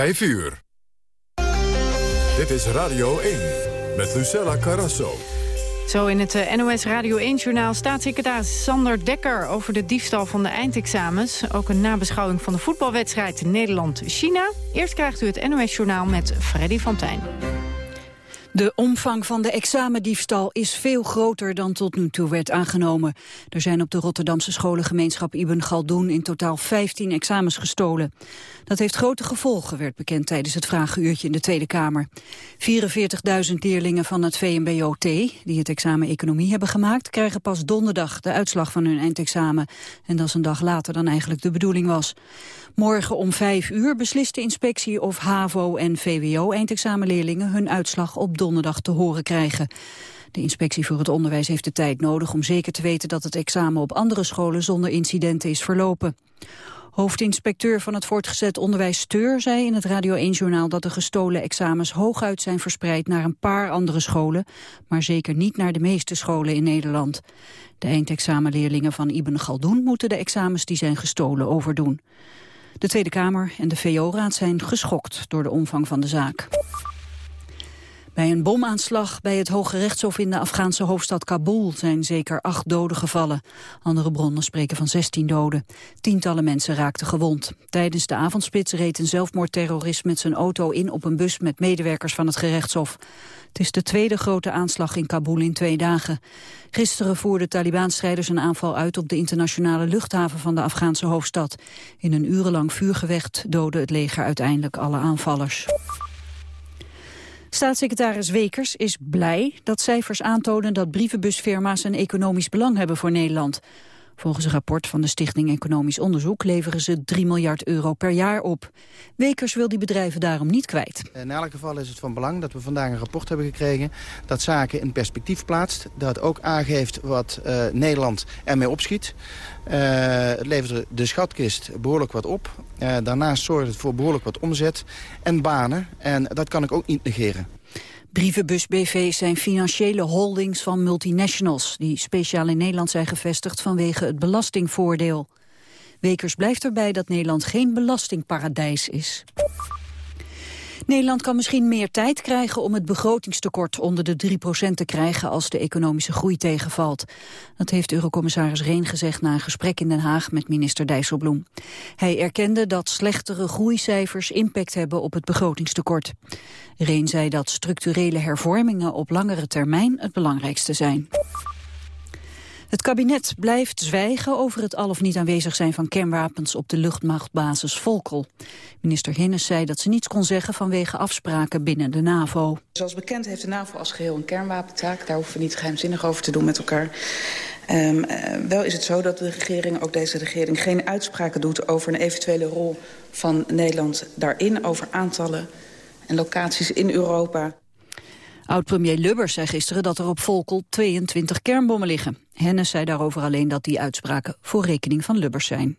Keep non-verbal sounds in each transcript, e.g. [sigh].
5 uur. Dit is Radio 1 met Lucella Carrasso. Zo in het eh, NOS Radio 1-journaal staatssecretaris Sander Dekker... over de diefstal van de eindexamens. Ook een nabeschouwing van de voetbalwedstrijd Nederland-China. Eerst krijgt u het NOS-journaal met Freddy van Tijn. De omvang van de examendiefstal is veel groter dan tot nu toe werd aangenomen. Er zijn op de Rotterdamse scholengemeenschap Ibn Galdoen in totaal 15 examens gestolen. Dat heeft grote gevolgen, werd bekend tijdens het vragenuurtje in de Tweede Kamer. 44.000 leerlingen van het VMBO-T, die het examen economie hebben gemaakt, krijgen pas donderdag de uitslag van hun eindexamen. En dat is een dag later dan eigenlijk de bedoeling was. Morgen om vijf uur beslist de inspectie of HAVO en VWO-eindexamenleerlingen hun uitslag op donderdag te horen krijgen. De inspectie voor het onderwijs heeft de tijd nodig om zeker te weten dat het examen op andere scholen zonder incidenten is verlopen. Hoofdinspecteur van het voortgezet onderwijs Steur zei in het Radio 1-journaal dat de gestolen examens hooguit zijn verspreid naar een paar andere scholen, maar zeker niet naar de meeste scholen in Nederland. De eindexamenleerlingen van Ibn Galdoen moeten de examens die zijn gestolen overdoen. De Tweede Kamer en de VO-raad zijn geschokt door de omvang van de zaak. Bij een bomaanslag bij het Hoge Rechtshof in de Afghaanse hoofdstad Kabul zijn zeker acht doden gevallen. Andere bronnen spreken van 16 doden. Tientallen mensen raakten gewond. Tijdens de avondspits reed een zelfmoordterrorist met zijn auto in op een bus met medewerkers van het gerechtshof. Het is de tweede grote aanslag in Kabul in twee dagen. Gisteren voerden Taliban-strijders een aanval uit op de internationale luchthaven van de Afghaanse hoofdstad. In een urenlang vuurgevecht doodde het leger uiteindelijk alle aanvallers. Staatssecretaris Wekers is blij dat cijfers aantonen dat brievenbusfirma's een economisch belang hebben voor Nederland. Volgens een rapport van de Stichting Economisch Onderzoek leveren ze 3 miljard euro per jaar op. Wekers wil die bedrijven daarom niet kwijt. In elk geval is het van belang dat we vandaag een rapport hebben gekregen... dat zaken in perspectief plaatst, dat ook aangeeft wat uh, Nederland ermee opschiet. Uh, het levert de schatkist behoorlijk wat op. Daarnaast zorgt het voor behoorlijk wat omzet en banen. En dat kan ik ook niet negeren. Brievenbus BV zijn financiële holdings van multinationals... die speciaal in Nederland zijn gevestigd vanwege het belastingvoordeel. Wekers blijft erbij dat Nederland geen belastingparadijs is. Nederland kan misschien meer tijd krijgen om het begrotingstekort onder de 3% te krijgen als de economische groei tegenvalt. Dat heeft eurocommissaris Reen gezegd na een gesprek in Den Haag met minister Dijsselbloem. Hij erkende dat slechtere groeicijfers impact hebben op het begrotingstekort. Reen zei dat structurele hervormingen op langere termijn het belangrijkste zijn. Het kabinet blijft zwijgen over het al of niet aanwezig zijn van kernwapens op de luchtmachtbasis Volkel. Minister Hinnes zei dat ze niets kon zeggen vanwege afspraken binnen de NAVO. Zoals bekend heeft de NAVO als geheel een kernwapentaak. Daar hoeven we niet geheimzinnig over te doen met elkaar. Um, wel is het zo dat de regering, ook deze regering, geen uitspraken doet over een eventuele rol van Nederland daarin, over aantallen en locaties in Europa. Oud-premier Lubbers zei gisteren dat er op Volkel 22 kernbommen liggen. Hennis zei daarover alleen dat die uitspraken voor rekening van Lubbers zijn.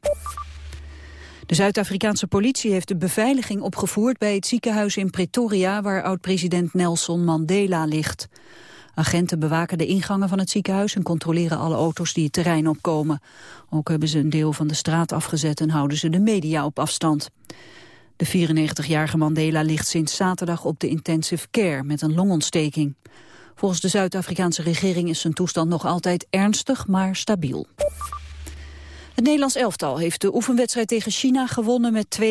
De Zuid-Afrikaanse politie heeft de beveiliging opgevoerd bij het ziekenhuis in Pretoria waar oud-president Nelson Mandela ligt. Agenten bewaken de ingangen van het ziekenhuis en controleren alle auto's die het terrein opkomen. Ook hebben ze een deel van de straat afgezet en houden ze de media op afstand. De 94-jarige Mandela ligt sinds zaterdag op de intensive care met een longontsteking. Volgens de Zuid-Afrikaanse regering is zijn toestand nog altijd ernstig, maar stabiel. Het Nederlands elftal heeft de oefenwedstrijd tegen China gewonnen met 2-0.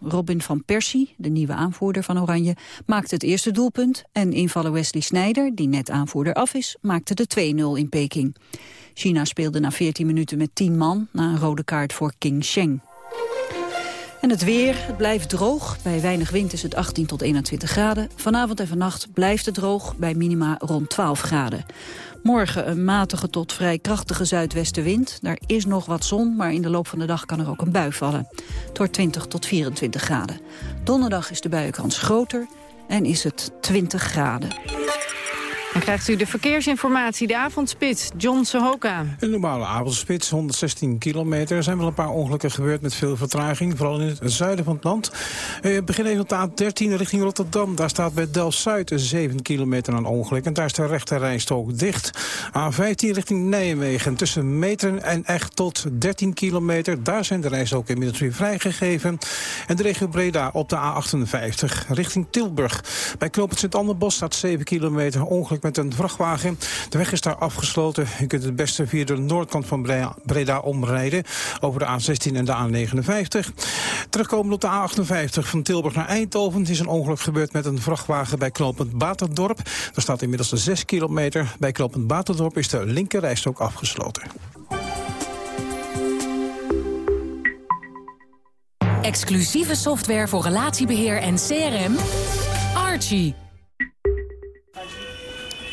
Robin van Persie, de nieuwe aanvoerder van Oranje, maakte het eerste doelpunt. En invaller Wesley Sneijder, die net aanvoerder af is, maakte de 2-0 in Peking. China speelde na 14 minuten met 10 man na een rode kaart voor King Sheng. En het weer, het blijft droog. Bij weinig wind is het 18 tot 21 graden. Vanavond en vannacht blijft het droog bij minima rond 12 graden. Morgen een matige tot vrij krachtige zuidwestenwind. Daar is nog wat zon, maar in de loop van de dag kan er ook een bui vallen. Wordt 20 tot 24 graden. Donderdag is de buienkans groter en is het 20 graden. Dan krijgt u de verkeersinformatie, de avondspits, John Sohoka. Een normale avondspits, 116 kilometer. Er zijn wel een paar ongelukken gebeurd met veel vertraging. Vooral in het zuiden van het land. Eh, beginnen even op de A13 richting Rotterdam. Daar staat bij Delft-Zuid 7 kilometer aan ongeluk. En daar is de rechte rijstrook dicht. A15 richting Nijmegen. Tussen Meteren en Echt tot 13 kilometer. Daar zijn de rijstroken inmiddels weer vrijgegeven. En de regio Breda op de A58 richting Tilburg. Bij Knoopend Sint-Anderbos staat 7 kilometer ongeluk met een vrachtwagen. De weg is daar afgesloten. Je kunt het beste via de noordkant van Breda omrijden. Over de A16 en de A59. Terugkomen op de A58 van Tilburg naar Eindhoven. is een ongeluk gebeurd met een vrachtwagen bij Knopend Baterdorp. Er staat inmiddels 6 kilometer. Bij Knopend Baterdorp is de linkerrijstrook afgesloten. Exclusieve software voor relatiebeheer en CRM. Archie.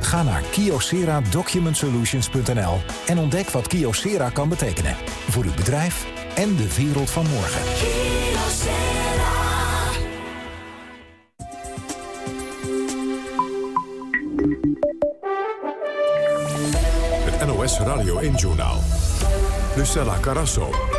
Ga naar kyocera-document-solutions.nl en ontdek wat Kyocera kan betekenen. Voor uw bedrijf en de wereld van morgen. Het NOS Radio 1-journaal. Lucella Carasso.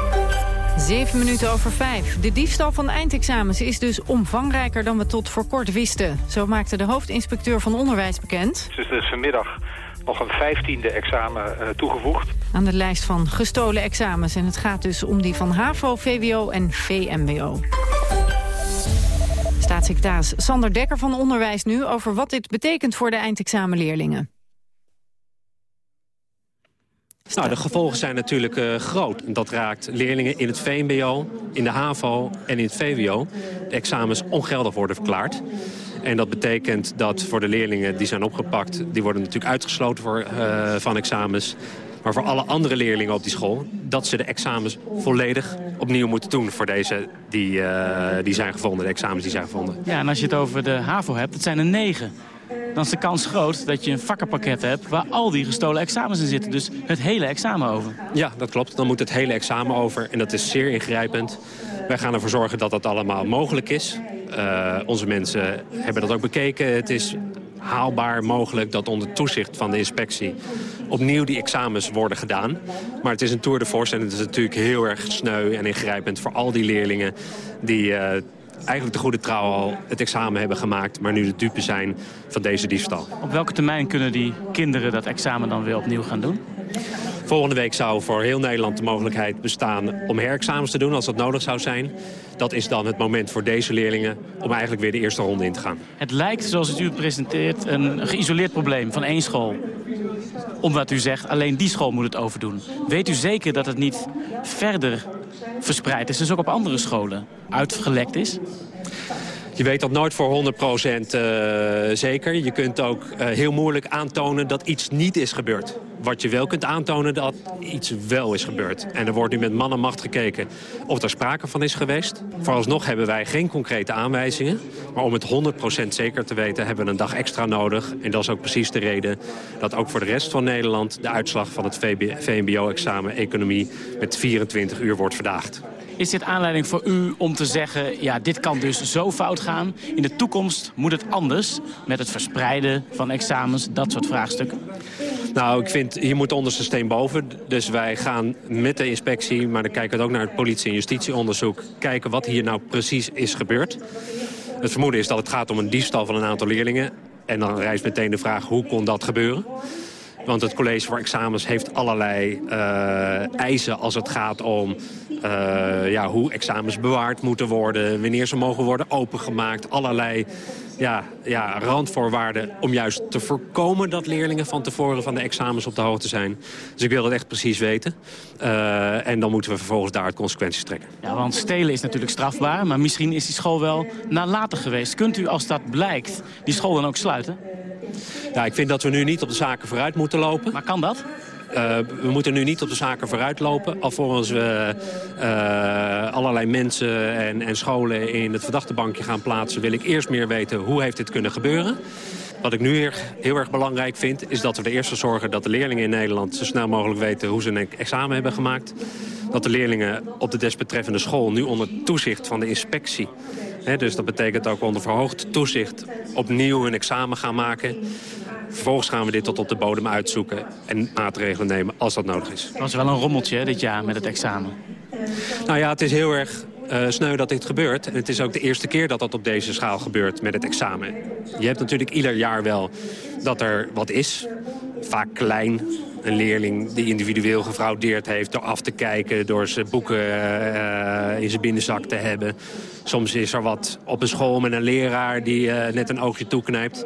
Zeven minuten over vijf. De diefstal van eindexamens is dus omvangrijker dan we tot voor kort wisten. Zo maakte de hoofdinspecteur van onderwijs bekend. Dus er is vanmiddag nog een vijftiende examen uh, toegevoegd. Aan de lijst van gestolen examens. En het gaat dus om die van HAVO, VWO en VMBO. Staatssecretaris Sander Dekker van Onderwijs nu over wat dit betekent voor de eindexamenleerlingen. Nou, de gevolgen zijn natuurlijk uh, groot. Dat raakt leerlingen in het VMBO, in de HAVO en in het VWO. De examens ongeldig worden verklaard. En dat betekent dat voor de leerlingen die zijn opgepakt... die worden natuurlijk uitgesloten voor, uh, van examens. Maar voor alle andere leerlingen op die school... dat ze de examens volledig opnieuw moeten doen voor deze die, uh, die zijn gevonden. De examens die zijn gevonden. Ja, en als je het over de HAVO hebt, het zijn er negen dan is de kans groot dat je een vakkenpakket hebt... waar al die gestolen examens in zitten. Dus het hele examen over. Ja, dat klopt. Dan moet het hele examen over. En dat is zeer ingrijpend. Wij gaan ervoor zorgen dat dat allemaal mogelijk is. Uh, onze mensen hebben dat ook bekeken. Het is haalbaar mogelijk dat onder toezicht van de inspectie opnieuw die examens worden gedaan. Maar het is een tour de force en het is natuurlijk heel erg sneu en ingrijpend voor al die leerlingen die uh, eigenlijk de goede trouw al het examen hebben gemaakt... maar nu de dupe zijn van deze diefstal. Op welke termijn kunnen die kinderen dat examen dan weer opnieuw gaan doen? Volgende week zou voor heel Nederland de mogelijkheid bestaan om herexamens te doen als dat nodig zou zijn. Dat is dan het moment voor deze leerlingen om eigenlijk weer de eerste ronde in te gaan. Het lijkt, zoals het u presenteert, een geïsoleerd probleem van één school. Omdat u zegt, alleen die school moet het overdoen. Weet u zeker dat het niet verder verspreid is, dus ook op andere scholen uitgelekt is? Je weet dat nooit voor 100% uh, zeker. Je kunt ook uh, heel moeilijk aantonen dat iets niet is gebeurd. Wat je wel kunt aantonen dat iets wel is gebeurd. En er wordt nu met man en macht gekeken of er sprake van is geweest. Vooralsnog hebben wij geen concrete aanwijzingen. Maar om het 100% zeker te weten hebben we een dag extra nodig. En dat is ook precies de reden dat ook voor de rest van Nederland... de uitslag van het VMBO-examen Economie met 24 uur wordt verdaagd. Is dit aanleiding voor u om te zeggen... ja, dit kan dus zo fout gaan. In de toekomst moet het anders met het verspreiden van examens, dat soort vraagstukken? Nou, ik vind, hier moet onderste steen boven. Dus wij gaan met de inspectie, maar dan kijken we ook naar het politie- en justitieonderzoek... kijken wat hier nou precies is gebeurd. Het vermoeden is dat het gaat om een diefstal van een aantal leerlingen. En dan rijst meteen de vraag, hoe kon dat gebeuren? Want het college voor examens heeft allerlei uh, eisen als het gaat om uh, ja, hoe examens bewaard moeten worden. Wanneer ze mogen worden opengemaakt. Allerlei ja, ja, randvoorwaarden om juist te voorkomen dat leerlingen van tevoren van de examens op de hoogte zijn. Dus ik wil dat echt precies weten. Uh, en dan moeten we vervolgens daar consequenties trekken. Ja, want stelen is natuurlijk strafbaar, maar misschien is die school wel nalatig geweest. Kunt u, als dat blijkt, die school dan ook sluiten? Ja, ik vind dat we nu niet op de zaken vooruit moeten lopen. Maar kan dat? Uh, we moeten nu niet op de zaken vooruit lopen... alvorens we uh, allerlei mensen en, en scholen in het verdachte bankje gaan plaatsen... wil ik eerst meer weten hoe heeft dit kunnen gebeuren. Wat ik nu heel erg belangrijk vind... is dat we er eerst voor zorgen dat de leerlingen in Nederland... zo snel mogelijk weten hoe ze een examen hebben gemaakt. Dat de leerlingen op de desbetreffende school nu onder toezicht van de inspectie... He, dus dat betekent ook onder verhoogd toezicht opnieuw een examen gaan maken. Vervolgens gaan we dit tot op de bodem uitzoeken en maatregelen nemen als dat nodig is. Dat was wel een rommeltje dit jaar met het examen. Nou ja, het is heel erg uh, sneu dat dit gebeurt. En het is ook de eerste keer dat dat op deze schaal gebeurt met het examen. Je hebt natuurlijk ieder jaar wel dat er wat is. Vaak klein. Een leerling die individueel gefraudeerd heeft door af te kijken... door zijn boeken uh, in zijn binnenzak te hebben. Soms is er wat op een school met een leraar die uh, net een oogje toeknijpt.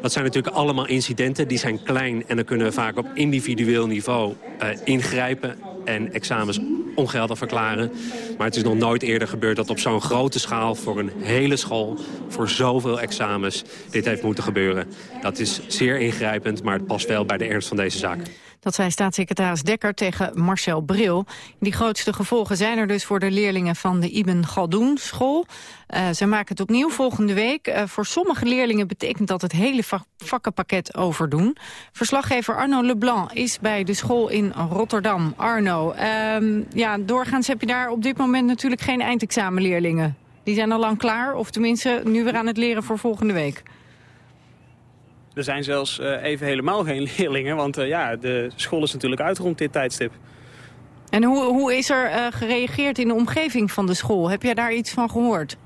Dat zijn natuurlijk allemaal incidenten, die zijn klein... en dan kunnen we vaak op individueel niveau uh, ingrijpen en examens ongeldig verklaren. Maar het is nog nooit eerder gebeurd dat op zo'n grote schaal... voor een hele school, voor zoveel examens, dit heeft moeten gebeuren. Dat is zeer ingrijpend, maar het past wel bij de ernst van deze zaak. Dat zei staatssecretaris Dekker tegen Marcel Bril. Die grootste gevolgen zijn er dus voor de leerlingen van de Ibn Galdoen school. Uh, ze maken het opnieuw volgende week. Uh, voor sommige leerlingen betekent dat het hele vak vakkenpakket overdoen. Verslaggever Arno Leblanc is bij de school in Rotterdam. Arno, uh, ja, doorgaans heb je daar op dit moment natuurlijk geen eindexamenleerlingen. Die zijn al lang klaar, of tenminste nu weer aan het leren voor volgende week. Er zijn zelfs uh, even helemaal geen [laughs] leerlingen, want uh, ja, de school is natuurlijk uit rond dit tijdstip. En hoe, hoe is er uh, gereageerd in de omgeving van de school? Heb jij daar iets van gehoord?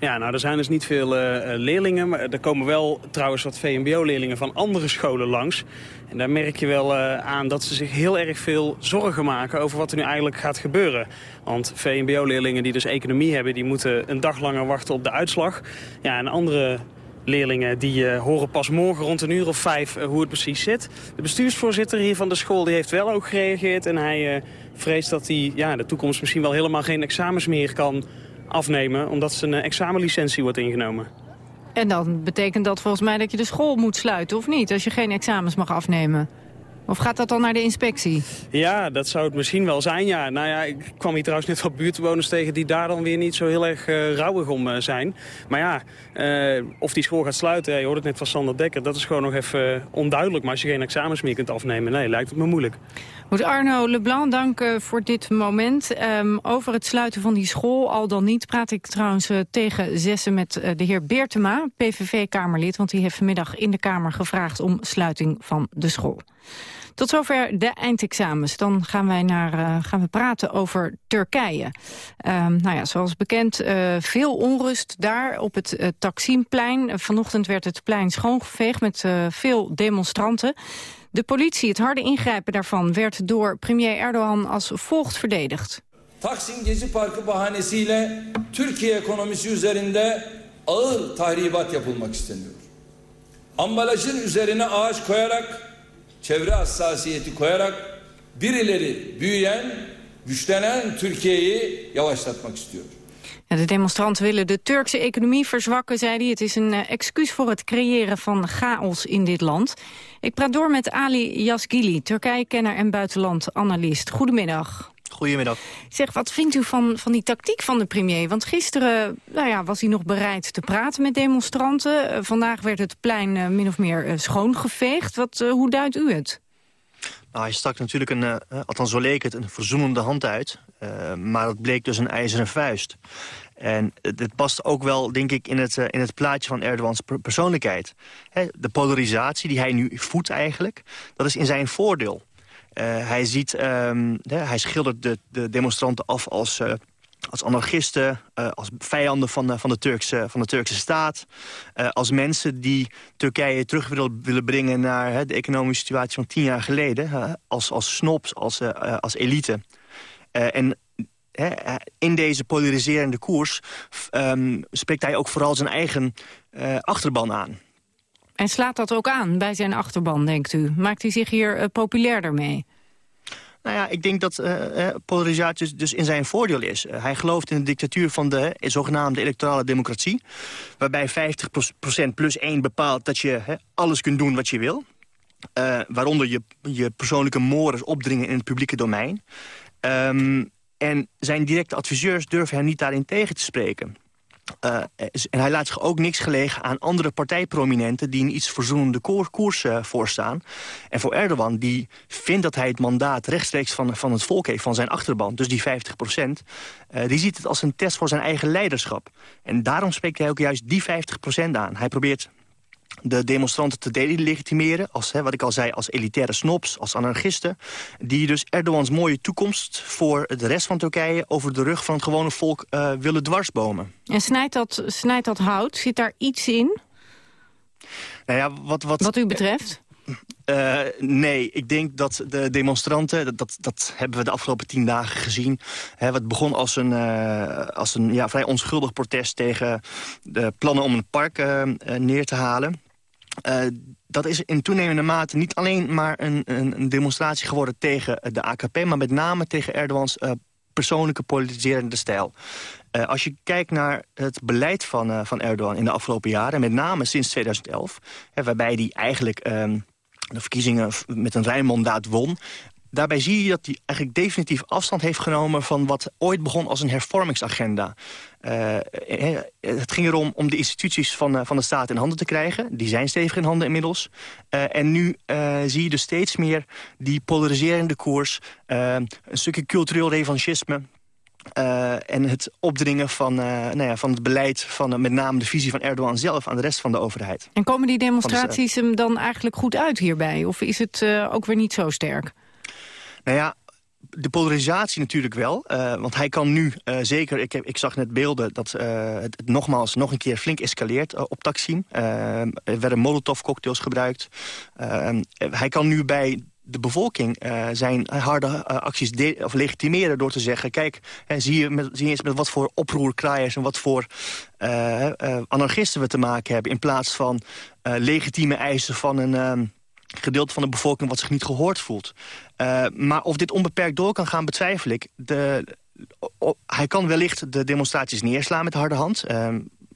Ja, nou, er zijn dus niet veel uh, leerlingen. Maar er komen wel trouwens wat VMBO-leerlingen van andere scholen langs. En daar merk je wel uh, aan dat ze zich heel erg veel zorgen maken over wat er nu eigenlijk gaat gebeuren. Want VMBO-leerlingen die dus economie hebben, die moeten een dag langer wachten op de uitslag. Ja, en andere leerlingen die uh, horen pas morgen rond een uur of vijf uh, hoe het precies zit. De bestuursvoorzitter hier van de school die heeft wel ook gereageerd. En hij uh, vreest dat hij ja, de toekomst misschien wel helemaal geen examens meer kan afnemen. Omdat zijn examenlicentie wordt ingenomen. En dan betekent dat volgens mij dat je de school moet sluiten, of niet? Als je geen examens mag afnemen. Of gaat dat dan naar de inspectie? Ja, dat zou het misschien wel zijn, ja. Nou ja, ik kwam hier trouwens net wat buurtbewoners tegen... die daar dan weer niet zo heel erg uh, rouwig om uh, zijn. Maar ja, uh, of die school gaat sluiten, je hoort het net van Sander Dekker... dat is gewoon nog even onduidelijk. Maar als je geen examens meer kunt afnemen, nee, lijkt het me moeilijk. Goed, Arno Leblanc, dank voor dit moment. Um, over het sluiten van die school, al dan niet... praat ik trouwens tegen zessen met de heer Beertema, PVV-Kamerlid... want die heeft vanmiddag in de Kamer gevraagd om sluiting van de school. Tot zover de eindexamens. Dan gaan wij naar, uh, gaan we praten over Turkije. Um, nou ja, zoals bekend, uh, veel onrust daar op het uh, Taksimplein. Vanochtend werd het plein schoongeveegd met veel demonstranten. De politie, het harde ingrijpen daarvan, werd door premier Erdogan als volgt verdedigd. Taksim Gezi Parkı bahanesiyle Türkiye ekonomisi üzerinde ağır tahribat yapılmak isteniyor. Ambalajın üzerine ağaç koyarak çevre hassasiyeti koyarak birileri büyüyen, güçlenen Türkiye'yi yavaşlatmak istiyor. De demonstranten willen de Turkse economie verzwakken, zei hij. Het is een eh, excuus voor het creëren van chaos in dit land. Ik praat door met Ali Yazgili, Turkije-kenner en buitenland-analyst. Goedemiddag. Goedemiddag. Zeg, wat vindt u van, van die tactiek van de premier? Want gisteren nou ja, was hij nog bereid te praten met demonstranten. Uh, vandaag werd het plein uh, min of meer uh, schoongeveegd. Wat, hoe duidt u het? Nou, hij stak natuurlijk, een, althans zo leek het, een verzoenende hand uit. maar het bleek dus een ijzeren vuist. En het past ook wel, denk ik, in het, in het plaatje van Erdogans persoonlijkheid. de polarisatie die hij nu voedt eigenlijk, dat is in zijn voordeel. Uh, hij, ziet, um, hij schildert de, de demonstranten af als, uh, als anarchisten, uh, als vijanden van, van, de Turkse, van de Turkse staat. als mensen die Turkije terug willen, brengen naar de economische situatie van tien jaar geleden. als, als snobs, als, als elite. en in deze polariserende koers um, spreekt hij ook vooral zijn eigen achterban aan. En slaat dat ook aan bij zijn achterban, denkt u? Maakt hij zich hier uh, populairder mee? Nou ja, ik denk dat uh, polarisatie dus, dus in zijn voordeel is. Hij gelooft in de dictatuur van de zogenaamde electorale democratie... waarbij 50% plus 1 bepaalt dat je alles kunt doen wat je wil. waaronder je, je persoonlijke mores opdringen in het publieke domein. Um, en zijn directe adviseurs durven hem niet daarin tegen te spreken. Uh, en hij laat zich ook niks gelegen aan andere partijprominenten... die een iets verzoenende koers uh, voorstaan. En voor Erdogan, die vindt dat hij het mandaat rechtstreeks van, van het volk heeft... van zijn achterban, dus die 50 procent... Die ziet het als een test voor zijn eigen leiderschap. En daarom spreekt hij ook juist die 50 procent aan. Hij probeert de demonstranten te delegitimeren... Als, hè, wat ik al zei, als elitaire snobs, als anarchisten... die dus Erdogans mooie toekomst voor de rest van Turkije... over de rug van het gewone volk uh, willen dwarsbomen. En snijdt dat, snijdt dat hout? Zit daar iets in? Nou ja, wat, wat, wat u betreft? Uh, nee, ik denk dat de demonstranten, dat, dat, hebben we de afgelopen tien dagen gezien. Hè, wat begon als een, uh, als een ja, vrij onschuldig protest tegen de plannen om een park uh, neer te halen. dat is in toenemende mate niet alleen maar een, een, demonstratie geworden tegen de AKP... maar met name tegen Erdogans persoonlijke politiserende stijl. Als je kijkt naar het beleid van, van Erdogan in de afgelopen jaren... en met name sinds 2011, hè, waarbij hij eigenlijk... Uh, de verkiezingen met een ruim mandaat won... Daarbij zie je dat hij eigenlijk definitief afstand heeft genomen... van wat ooit begon als een hervormingsagenda. Uh, het ging erom om de instituties van, van de staat in handen te krijgen. Die zijn stevig in handen inmiddels. En nu zie je dus steeds meer die polariserende koers... een stukje cultureel revanchisme... Uh, en het opdringen van, uh, nou ja, van het beleid van uh, met name de visie van Erdogan zelf aan de rest van de overheid. En komen die demonstraties hem dan eigenlijk goed uit hierbij? Of is het ook weer niet zo sterk? Nou ja, de polarisatie natuurlijk wel. Uh, want hij kan nu uh, zeker... Ik, heb, ik zag net beelden dat uh, het, het, nogmaals nog een keer flink escaleert op Taksim. er werden molotov-cocktails gebruikt. hij kan nu bij de bevolking uh, zijn harde uh, acties of legitimeren door te zeggen... kijk, hè, zie, je met, zie eens met wat voor oproerkraaiers en wat voor uh, anarchisten we te maken hebben... in plaats van legitieme eisen van een ehm, gedeelte van de bevolking wat zich niet gehoord voelt. maar of dit onbeperkt door kan gaan, betwijfel ik. De, hij kan wellicht de demonstraties neerslaan met harde hand...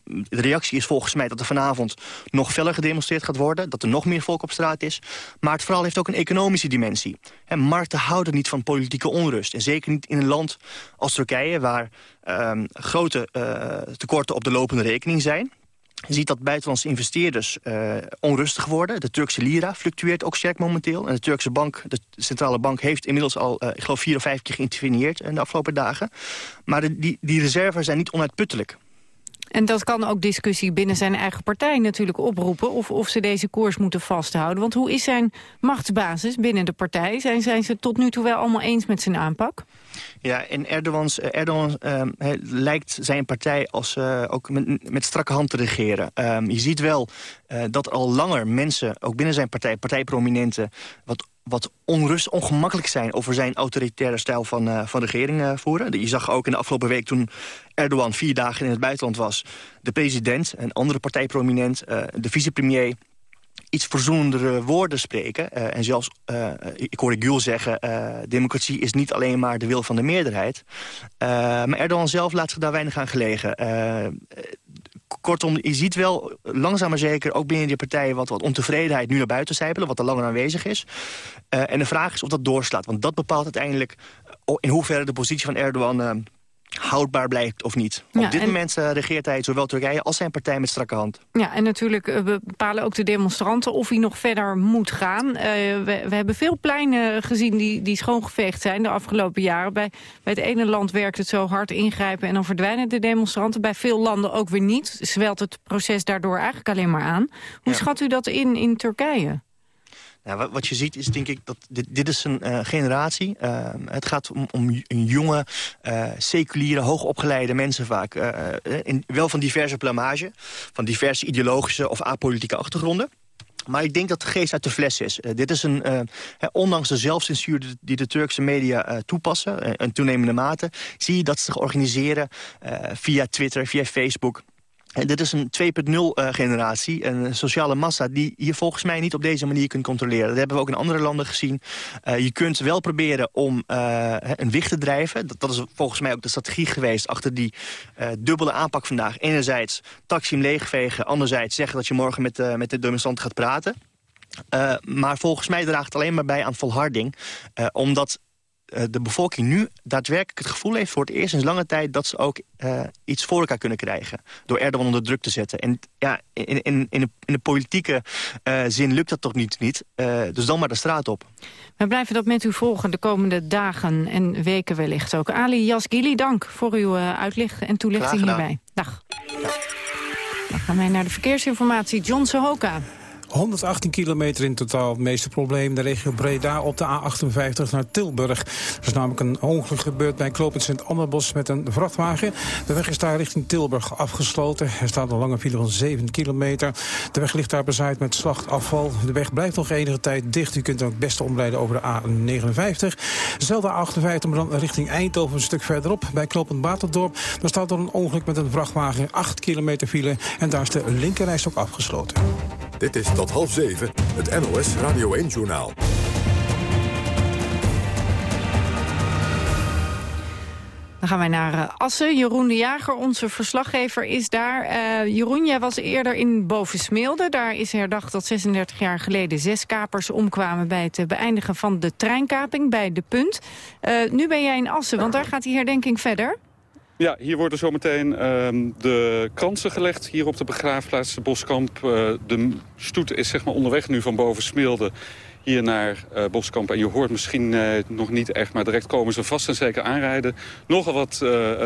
Ehm, de reactie is volgens mij dat er vanavond nog feller gedemonstreerd gaat worden. Dat er nog meer volk op straat is. Maar het vooral heeft ook een economische dimensie. En markten houden niet van politieke onrust. En zeker niet in een land als Turkije... waar um, grote uh, tekorten op de lopende rekening zijn. Je ziet dat buitenlandse investeerders uh, onrustig worden. De Turkse lira fluctueert ook sterk momenteel. En de Turkse bank, de centrale bank, heeft inmiddels al, uh, ik geloof, vier of vijf keer geïnterveneerd in de afgelopen dagen. Maar die, die reserves zijn niet onuitputtelijk. En dat kan ook discussie binnen zijn eigen partij natuurlijk oproepen... of, of ze deze koers moeten vasthouden. Want hoe is zijn machtsbasis binnen de partij? Zijn, zijn ze tot nu toe wel allemaal eens met zijn aanpak? Ja, in Erdogans, Erdogan uh, lijkt zijn partij als, uh, ook met, met, strakke hand te regeren. Ehm, je ziet wel eh, dat al langer mensen, ook binnen zijn partij, partijprominenten... wat wat onrust, ongemakkelijk zijn over zijn autoritaire stijl van, uh, van regering uh, voeren. Je zag ook in de afgelopen week toen Erdogan vier dagen in het buitenland was... de president, een andere partijprominent, uh, de vicepremier... iets verzoenendere woorden spreken. en zelfs, ik hoorde Gül zeggen... democratie is niet alleen maar de wil van de meerderheid. maar Erdogan zelf laat zich daar weinig aan gelegen kortom, je ziet wel langzaam maar zeker... ook binnen die partijen wat, wat ontevredenheid nu naar buiten zijpelen... wat er langer aanwezig is. Uh, en de vraag is of dat doorslaat. Want dat bepaalt uiteindelijk in hoeverre de positie van Erdogan... Houdbaar blijkt of niet. Op dit moment uh, regeert hij zowel Turkije als zijn partij met strakke hand. Ja, en natuurlijk uh, bepalen ook de demonstranten of hij nog verder moet gaan. Uh, we, we, hebben veel pleinen gezien die, die schoongeveegd zijn de afgelopen jaren. Bij, bij het ene land werkt het zo hard ingrijpen en dan verdwijnen de demonstranten. Bij veel landen ook weer niet. Zwelt het proces daardoor eigenlijk alleen maar aan. Hoe ja. schat u dat in in Turkije? Wat je ziet is denk ik dat dit, dit is een uh, generatie. Uh, het gaat om, om een jonge, uh, seculiere, hoogopgeleide mensen vaak. In, wel van diverse plamage, van diverse ideologische of apolitieke achtergronden. Maar ik denk dat de geest uit de fles is. Dit is een, ondanks de zelfcensuur die de Turkse media toepassen, in toenemende mate, zie je dat ze zich organiseren via Twitter, via Facebook. En dit is een 2.0 uh, generatie, een sociale massa... die je volgens mij niet op deze manier kunt controleren. Dat hebben we ook in andere landen gezien. Uh, je kunt wel proberen om uh, een wicht te drijven. Dat, is volgens mij ook de strategie geweest... achter die dubbele aanpak vandaag. Enerzijds Taksim leegvegen, anderzijds zeggen dat je morgen met, met de demonstranten gaat praten. maar volgens mij draagt het alleen maar bij aan volharding. omdat eh, de bevolking nu daadwerkelijk het gevoel heeft... voor het eerst in lange tijd dat ze ook uh, iets voor elkaar kunnen krijgen. Door Erdogan onder druk te zetten. En ja, in, in, in, de, in de politieke uh, zin lukt dat toch niet. niet. dus dan maar de straat op. We blijven dat met u volgen de komende dagen en weken wellicht ook. Ali Jasgili, dank voor uw uitleg en toelichting hierbij. Dag. Ja. Dan gaan wij naar de verkeersinformatie. John Sohoka. 118 kilometer in totaal. Het meeste probleem de regio Breda op de A58 naar Tilburg. Er is namelijk een ongeluk gebeurd bij Kloopend Sint-Annabos met een vrachtwagen. De weg is daar richting Tilburg afgesloten. Er staat een lange file van 7 kilometer. De weg ligt daar bezaaid met slachtafval. De weg blijft nog enige tijd dicht. U kunt dan het beste omrijden over de A59. Zelfde A58, maar dan richting Eindhoven een stuk verderop. Bij Klopend Baterdorp. Daar staat er een ongeluk met een vrachtwagen. 8 kilometer file. En daar is de linkerreis ook afgesloten. Dit is tot half zeven, het NOS Radio 1-journaal. Dan gaan wij naar uh, Assen. Jeroen de Jager, onze verslaggever, is daar. Uh, Jeroen, jij was eerder in Bovensmeelde. Daar is herdacht dat 36 jaar geleden zes kapers omkwamen... bij het beëindigen van de treinkaping bij De Punt. Uh, nu ben jij in Assen, want daar gaat die herdenking verder. Ja, hier worden zometeen uh, de kransen gelegd. Hier op de begraafplaats de Boskamp. Uh, de stoet is zeg maar onderweg nu van boven Smilde hier naar uh, Boskamp. En je hoort misschien uh, nog niet echt, maar direct komen ze vast en zeker aanrijden. Nogal wat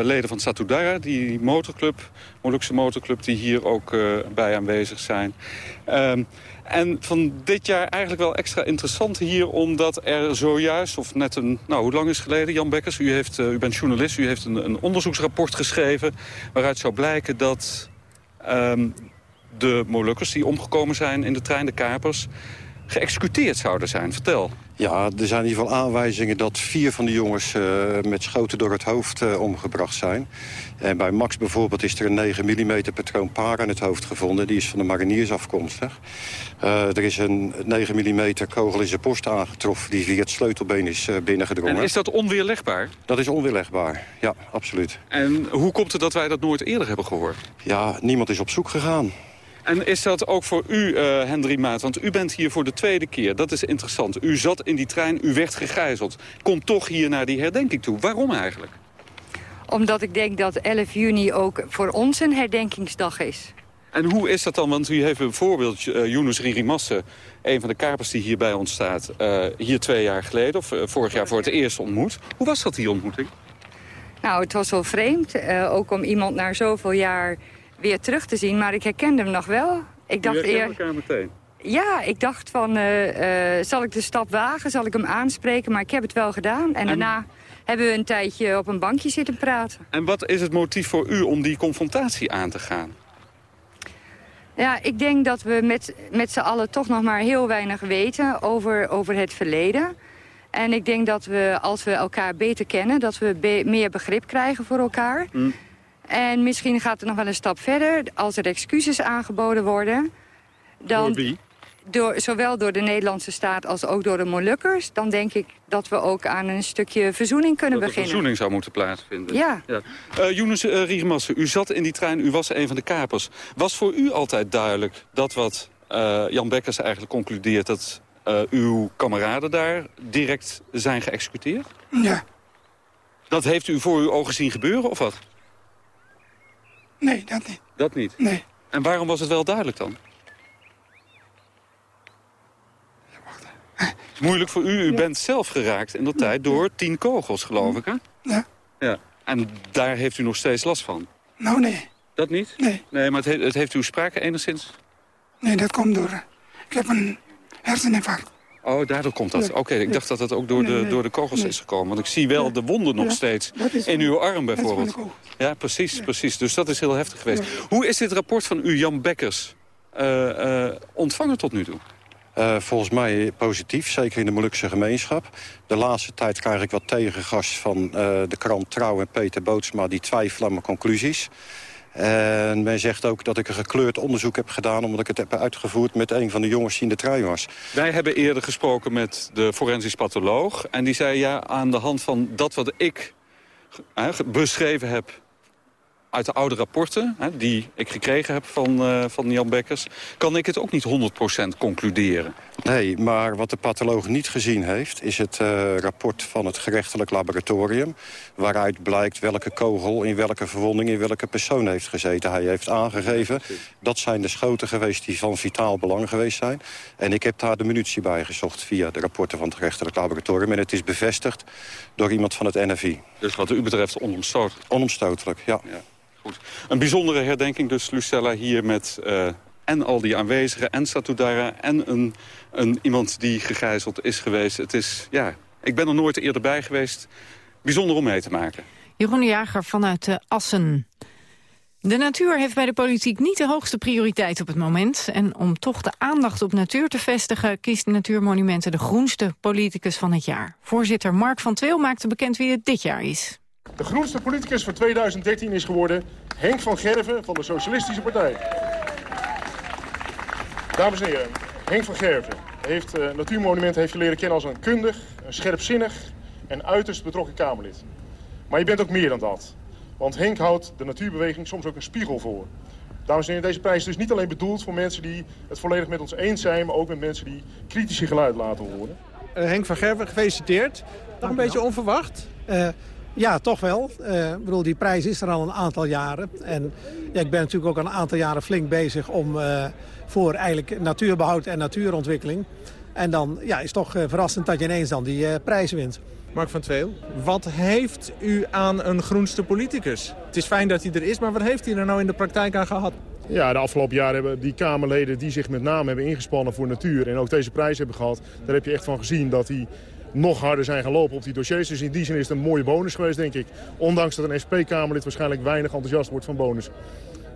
leden van Satudara, die motorclub, Molukse motorclub... die hier ook bij aanwezig zijn. Ehm, en van dit jaar eigenlijk wel extra interessant hier... omdat er zojuist, of net een... Nou, hoe lang is het geleden, Jan Bekkers? U, heeft, u bent journalist, u heeft een, een onderzoeksrapport geschreven... waaruit zou blijken dat um, de Molukkers die omgekomen zijn in de trein, de kapers geëxecuteerd zouden zijn. Vertel. Ja, er zijn in ieder geval aanwijzingen dat vier van de jongens uh, met schoten door het hoofd uh, omgebracht zijn. En bij Max bijvoorbeeld is er een 9 mm patroon paar aan het hoofd gevonden. Die is van de mariniers afkomstig. Uh, er is een 9 mm kogel in zijn borst aangetroffen die via het sleutelbeen is binnengedrongen. En is dat onweerlegbaar? Dat is onweerlegbaar, ja, absoluut. En hoe komt het dat wij dat nooit eerder hebben gehoord? Ja, niemand is op zoek gegaan. En is dat ook voor u, uh, Hendry Maat? Want u bent hier voor de tweede keer. Dat is interessant. U zat in die trein, u werd gegijzeld. Komt toch hier naar die herdenking toe. Waarom eigenlijk? Omdat ik denk dat 11 juni ook voor ons een herdenkingsdag is. En hoe is dat dan? Want u heeft een voorbeeld, uh, Yunus Ririmasse... een van de kapers die hier bij ons staat... Uh, hier twee jaar geleden, of vorig jaar voor het eerst ontmoet. Hoe was dat, die ontmoeting? Nou, het was wel vreemd. ook om iemand na zoveel jaar weer terug te zien. Maar ik herkende hem nog wel. Ik dacht eer... elkaar meteen? Ja, ik dacht van, uh, uh, zal ik de stap wagen? Zal ik hem aanspreken? Maar ik heb het wel gedaan. En, daarna hebben we een tijdje op een bankje zitten praten. En wat is het motief voor u om die confrontatie aan te gaan? Ja, ik denk dat we met, met z'n allen toch nog maar heel weinig weten over, over het verleden. En ik denk dat we, als we elkaar beter kennen, dat we be meer begrip krijgen voor elkaar. Mm. En misschien gaat het nog wel een stap verder. Als er excuses aangeboden worden... Dan... Door wie? door, zowel door de Nederlandse staat als ook door de Molukkers... dan denk ik dat we ook aan een stukje verzoening kunnen dat beginnen. verzoening zou moeten plaatsvinden. Ja. ja. Uh, Younes uh, u zat in die trein, u was een van de kapers. Was voor u altijd duidelijk dat wat uh, Jan Bekkers eigenlijk concludeert... dat uh, uw kameraden daar direct zijn geëxecuteerd? Ja. Dat heeft u voor uw ogen zien gebeuren, of wat? Nee, dat niet. Dat niet? Nee. En waarom was het wel duidelijk dan? Het is moeilijk voor u. U bent zelf geraakt in de tijd door tien kogels, geloof ik, hè? Ja. ja. En daar heeft u nog steeds last van? Nou, nee. Dat niet? Nee. Nee, maar het, heeft, het heeft uw sprake enigszins? Nee, dat komt door... Ik heb een herseninfarct. Oh, daardoor komt dat. Oké, ik dacht dat het ook door, de, door de kogels is gekomen. Want ik zie wel de wonden nog steeds in uw arm bijvoorbeeld. Ja, precies, precies. Dus dat is heel heftig geweest. Hoe is dit rapport van u, Jan Bekkers, uh, uh, ontvangen tot nu toe? Uh, volgens mij positief, zeker in de Molukse gemeenschap. De laatste tijd krijg ik wat tegengas van uh, de krant Trouw en Peter Bootsma... die twijfelen aan mijn conclusies. En men zegt ook dat ik een gekleurd onderzoek heb gedaan... omdat ik het heb uitgevoerd met een van de jongens die in de trein was. Wij hebben eerder gesproken met de forensisch patholoog. En die zei, ja, aan de hand van dat wat ik uh, beschreven heb uit de oude rapporten hè, die ik gekregen heb van, uh, van Jan Bekkers... kan ik het ook niet 100% concluderen. Nee, maar wat de patholoog niet gezien heeft... is het uh, rapport van het gerechtelijk laboratorium... waaruit blijkt welke kogel in welke verwonding in welke persoon heeft gezeten. Hij heeft aangegeven dat zijn de schoten geweest die van vitaal belang geweest zijn. En ik heb daar de munitie bij gezocht via de rapporten van het gerechtelijk laboratorium. En het is bevestigd door iemand van het NFI. Dus wat u betreft onomstotelijk? Onomstotelijk, ja. ja. Een bijzondere herdenking dus, Lucella, hier met uh, en al die aanwezigen... en Satudara en een, een, iemand die gegijzeld is geweest. Het is, ja, ik ben er nooit eerder bij geweest. Bijzonder om mee te maken. Jeroen de Jager vanuit uh, Assen. De natuur heeft bij de politiek niet de hoogste prioriteit op het moment. En om toch de aandacht op natuur te vestigen... kiest Natuurmonumenten de groenste politicus van het jaar. Voorzitter Mark van Tweel maakte bekend wie het dit jaar is. De groenste politicus van 2013 is geworden Henk van Gerven van de Socialistische Partij. Dames en heren, Henk van Gerven heeft uh, Natuurmonument heeft je leren kennen als een kundig, een scherpzinnig en uiterst betrokken Kamerlid. Maar je bent ook meer dan dat. Want Henk houdt de natuurbeweging soms ook een spiegel voor. Dames en heren, deze prijs is dus niet alleen bedoeld voor mensen die het volledig met ons eens zijn... maar ook met mensen die kritische geluid laten horen. Uh, Henk van Gerven, gefeliciteerd. Nog een beetje onverwacht? Uh, ja, toch wel. Uh, ik bedoel, die prijs is er al een aantal jaren. En ja, ik ben natuurlijk ook al een aantal jaren flink bezig om uh, voor eigenlijk natuurbehoud en natuurontwikkeling. En dan ja, is het toch uh, verrassend dat je ineens dan die uh, prijs wint. Mark van Tweel, wat heeft u aan een groenste politicus? Het is fijn dat hij er is, maar wat heeft hij er nou in de praktijk aan gehad? Ja, de afgelopen jaren hebben die Kamerleden die zich met name hebben ingespannen voor natuur... en ook deze prijs hebben gehad, daar heb je echt van gezien dat hij nog harder zijn gaan lopen op die dossiers. Dus in die zin is het een mooie bonus geweest, denk ik. Ondanks dat een SP-Kamerlid waarschijnlijk weinig enthousiast wordt van bonus.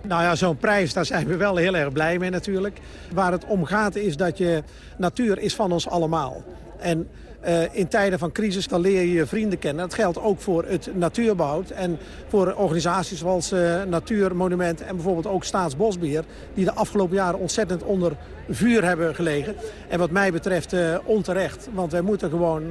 Nou ja, zo'n prijs, daar zijn we wel heel erg blij mee natuurlijk. Waar het om gaat is dat je... Natuur is van ons allemaal. En uh, in tijden van crisis dan leer je je vrienden kennen. Dat geldt ook voor het natuurbehoud en voor organisaties zoals uh, Natuurmonument en bijvoorbeeld ook Staatsbosbeheer... die de afgelopen jaren ontzettend onder vuur hebben gelegen. En wat mij betreft uh, onterecht, want wij moeten gewoon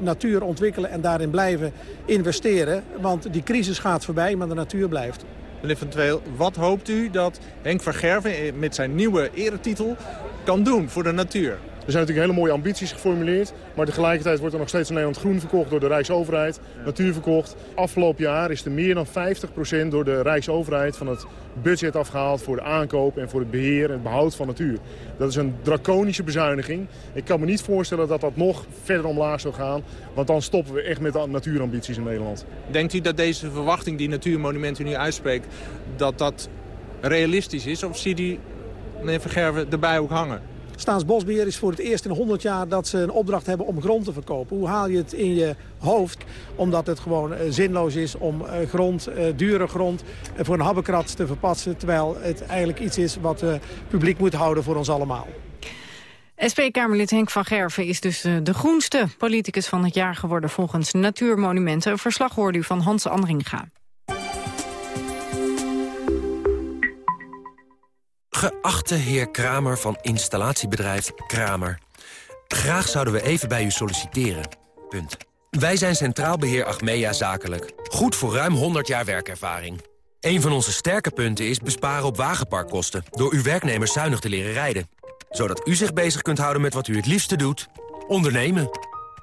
natuur ontwikkelen en daarin blijven investeren. Want die crisis gaat voorbij, maar de natuur blijft. Meneer Van Tweel, wat hoopt u dat Henk van Gerven met zijn nieuwe eretitel kan doen voor de natuur? Zijn natuurlijk hele mooie ambities geformuleerd. Maar tegelijkertijd wordt er nog steeds in Nederland groen verkocht door de Rijksoverheid. Natuur verkocht. Afgelopen jaar is er meer dan 50% door de Rijksoverheid van het budget afgehaald voor de aankoop en voor het beheer en het behoud van natuur. Dat is een draconische bezuiniging. Ik kan me niet voorstellen dat dat nog verder omlaag zou gaan. Want dan stoppen we echt met de natuurambities in Nederland. Denkt u dat deze verwachting die Natuurmonumenten nu uitspreekt, dat dat realistisch is? Of ziet u meneer Vergerven erbij ook hangen? Staatsbosbeheer is voor het eerst in 100 jaar dat ze een opdracht hebben om grond te verkopen. Hoe haal je het in je hoofd? Omdat het gewoon uh, zinloos is om uh, grond, uh, dure grond, voor een habbekrats te verpatsen. Terwijl het eigenlijk iets is wat het publiek moet houden voor ons allemaal. SP-Kamerlid Henk van Gerven is dus de groenste politicus van het jaar geworden volgens Natuurmonumenten. Een verslag hoorde u van Hans Andringa. Geachte heer Kramer van installatiebedrijf Kramer. Graag zouden we even bij u solliciteren. Punt. Wij zijn Centraal Beheer Achmea Zakelijk. Goed voor ruim 100 jaar werkervaring. Een van onze sterke punten is besparen op wagenparkkosten... door uw werknemers zuinig te leren rijden. Zodat u zich bezig kunt houden met wat u het liefste doet. Ondernemen.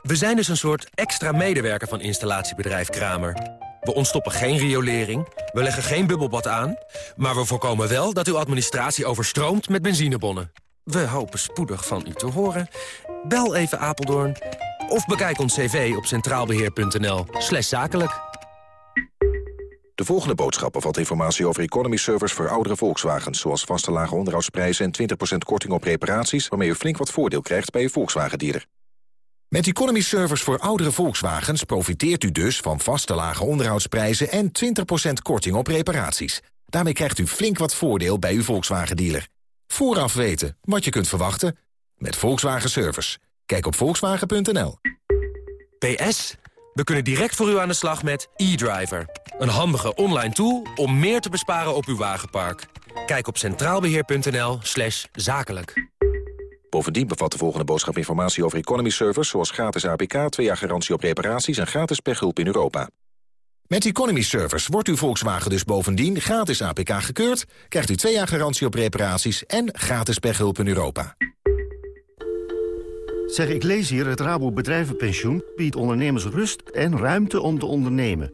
We zijn dus een soort extra medewerker van installatiebedrijf Kramer. We ontstoppen geen riolering, we leggen geen bubbelbad aan... maar we voorkomen wel dat uw administratie overstroomt met benzinebonnen. We hopen spoedig van u te horen. Bel even Apeldoorn of bekijk ons cv op centraalbeheer.nl zakelijk. De volgende boodschap bevat informatie over economy servers voor oudere Volkswagens... zoals vaste lage onderhoudsprijzen en 20% korting op reparaties... waarmee u flink wat voordeel krijgt bij uw Volkswagen-dealer. Met Economy Servers voor oudere Volkswagens profiteert u dus van vaste lage onderhoudsprijzen en 20% korting op reparaties. Daarmee krijgt u flink wat voordeel bij uw Volkswagen-dealer. Vooraf weten wat je kunt verwachten met Volkswagen Service. Kijk op volkswagen.nl. PS, we kunnen direct voor u aan de slag met e-driver. Een handige online tool om meer te besparen op uw wagenpark. Kijk op centraalbeheer.nl zakelijk. Bovendien bevat de volgende boodschap informatie over economy servers... zoals gratis APK, 2 jaar garantie op reparaties en gratis pechhulp in Europa. Met Economy Servers wordt uw Volkswagen dus bovendien gratis APK gekeurd... krijgt u 2 jaar garantie op reparaties en gratis pechhulp in Europa. Zeg, ik lees hier, het Rabo Bedrijvenpensioen biedt ondernemers rust en ruimte om te ondernemen.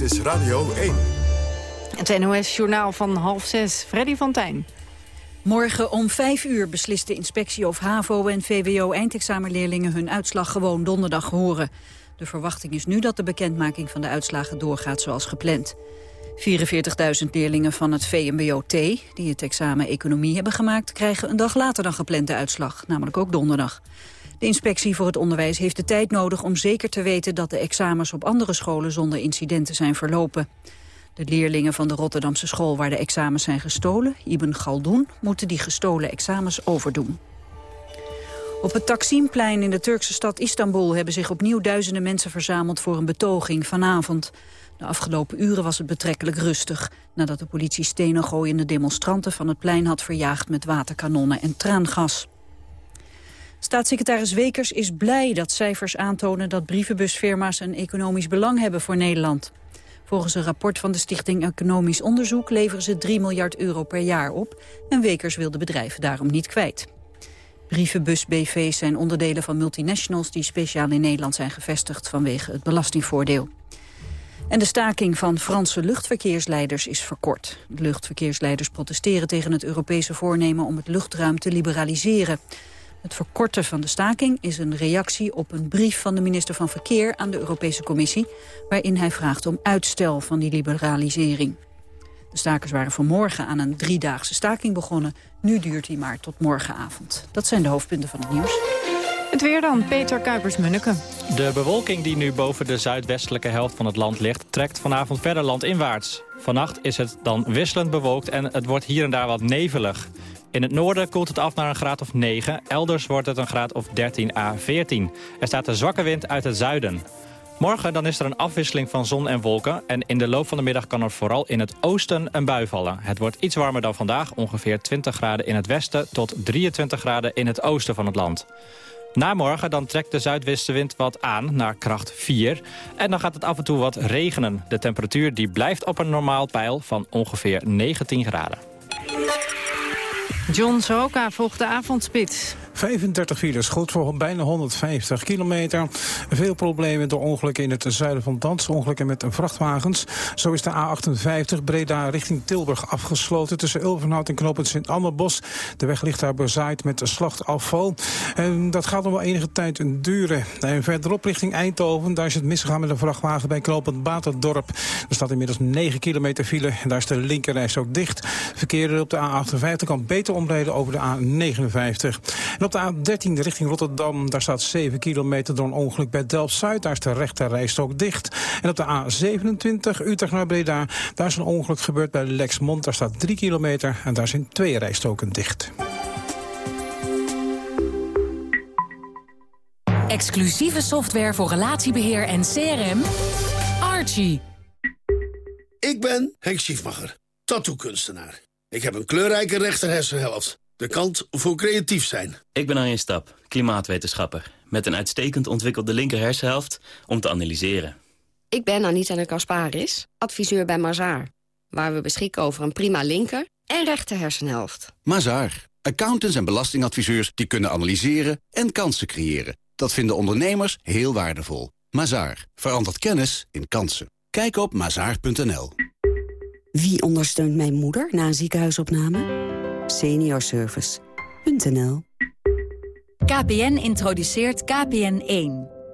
Dit is Radio 1. Het NOS-journaal van half zes. Freddy van Tijn. Morgen om vijf uur beslist de inspectie of HAVO en VWO-eindexamenleerlingen hun uitslag gewoon donderdag horen. De verwachting is nu dat de bekendmaking van de uitslagen doorgaat zoals gepland. 44.000 leerlingen van het VMBO-T, die het examen economie hebben gemaakt... krijgen een dag later dan gepland de uitslag, namelijk ook donderdag. De inspectie voor het onderwijs heeft de tijd nodig om zeker te weten... dat de examens op andere scholen zonder incidenten zijn verlopen. De leerlingen van de Rotterdamse school waar de examens zijn gestolen, Ibn Galdoen, moeten die gestolen examens overdoen. Op het Taksimplein in de Turkse stad Istanbul hebben zich opnieuw duizenden mensen verzameld voor een betoging vanavond. De afgelopen uren was het betrekkelijk rustig... nadat de politie stenen gooiende demonstranten van het plein had verjaagd... met waterkanonnen en traangas. Staatssecretaris Wekers is blij dat cijfers aantonen... dat brievenbusfirma's een economisch belang hebben voor Nederland. Volgens een rapport van de Stichting Economisch Onderzoek... leveren ze 3 miljard euro per jaar op... en Wekers wil de bedrijven daarom niet kwijt. Brievenbus-BV's zijn onderdelen van multinationals... die speciaal in Nederland zijn gevestigd vanwege het belastingvoordeel. En de staking van Franse luchtverkeersleiders is verkort. De luchtverkeersleiders protesteren tegen het Europese voornemen om het luchtruim te liberaliseren. Het verkorten van de staking is een reactie op een brief van de minister van Verkeer aan de Europese Commissie, waarin hij vraagt om uitstel van die liberalisering. De stakers waren vanmorgen aan een driedaagse staking begonnen. Nu duurt die maar tot morgenavond. Dat zijn de hoofdpunten van het nieuws. Het weer dan, Peter Kuipers-Munneke. De bewolking die nu boven de zuidwestelijke helft van het land ligt... trekt vanavond verder landinwaarts. Vannacht is het dan wisselend bewolkt en het wordt hier en daar wat nevelig. In het noorden koelt het af naar een graad of 9. Elders wordt het een graad of 13 à 14. Er staat een zwakke wind uit het zuiden. Morgen dan is er een afwisseling van zon en wolken... en in de loop van de middag kan er vooral in het oosten een bui vallen. Het wordt iets warmer dan vandaag, ongeveer 20 graden in het westen... tot 23 graden in het oosten van het land. Na morgen dan trekt de zuidwestenwind wat aan naar kracht 4. En dan gaat het af en toe wat regenen. De temperatuur die blijft op een normaal peil van ongeveer 19 graden. John Sohoka volgt de avondspits. 35 files, goed voor bijna 150 kilometer. Veel problemen door ongelukken in het zuiden van Dans. Ongelukken met vrachtwagens. Zo is de A58 Breda richting Tilburg afgesloten... tussen Ulvenhout en Knoopend Sint-Annebos. De weg ligt daar bezaaid met slachtafval. En dat gaat nog wel enige tijd duren. En verderop richting Eindhoven, daar is het misgegaan met een vrachtwagen... bij Knoopend Baterdorp. Er staat inmiddels 9 kilometer file en daar is de linkerreis ook dicht. Verkeer op de A58 kan beter omrijden over de A59. En op de A13 richting Rotterdam, daar staat 7 kilometer door een ongeluk bij Delft-Zuid. Daar is de rechterrijstrook dicht. En op de A27 Utrecht naar Breda, daar is een ongeluk gebeurd bij Lexmond. Daar staat 3 kilometer en daar zijn twee rijstroken dicht. Exclusieve software voor relatiebeheer en CRM. Archie. Ik ben Henk Schiefmacher, tattoo-kunstenaar. Ik heb een kleurrijke rechterhersenhelft. De kant voor creatief zijn. Ik ben Arjen Stap, klimaatwetenschapper. Met een uitstekend ontwikkelde linkerhersenhelft om te analyseren. Ik ben Anita de Kasparis, adviseur bij Mazaar. Waar we beschikken over een prima linker en rechter hersenhelft. Mazaar. Accountants en belastingadviseurs die kunnen analyseren en kansen creëren. Dat vinden ondernemers heel waardevol. Mazaar. Verandert kennis in kansen. Kijk op mazaar.nl. Wie ondersteunt mijn moeder na een ziekenhuisopname? Seniorservice.nl KPN introduceert KPN1.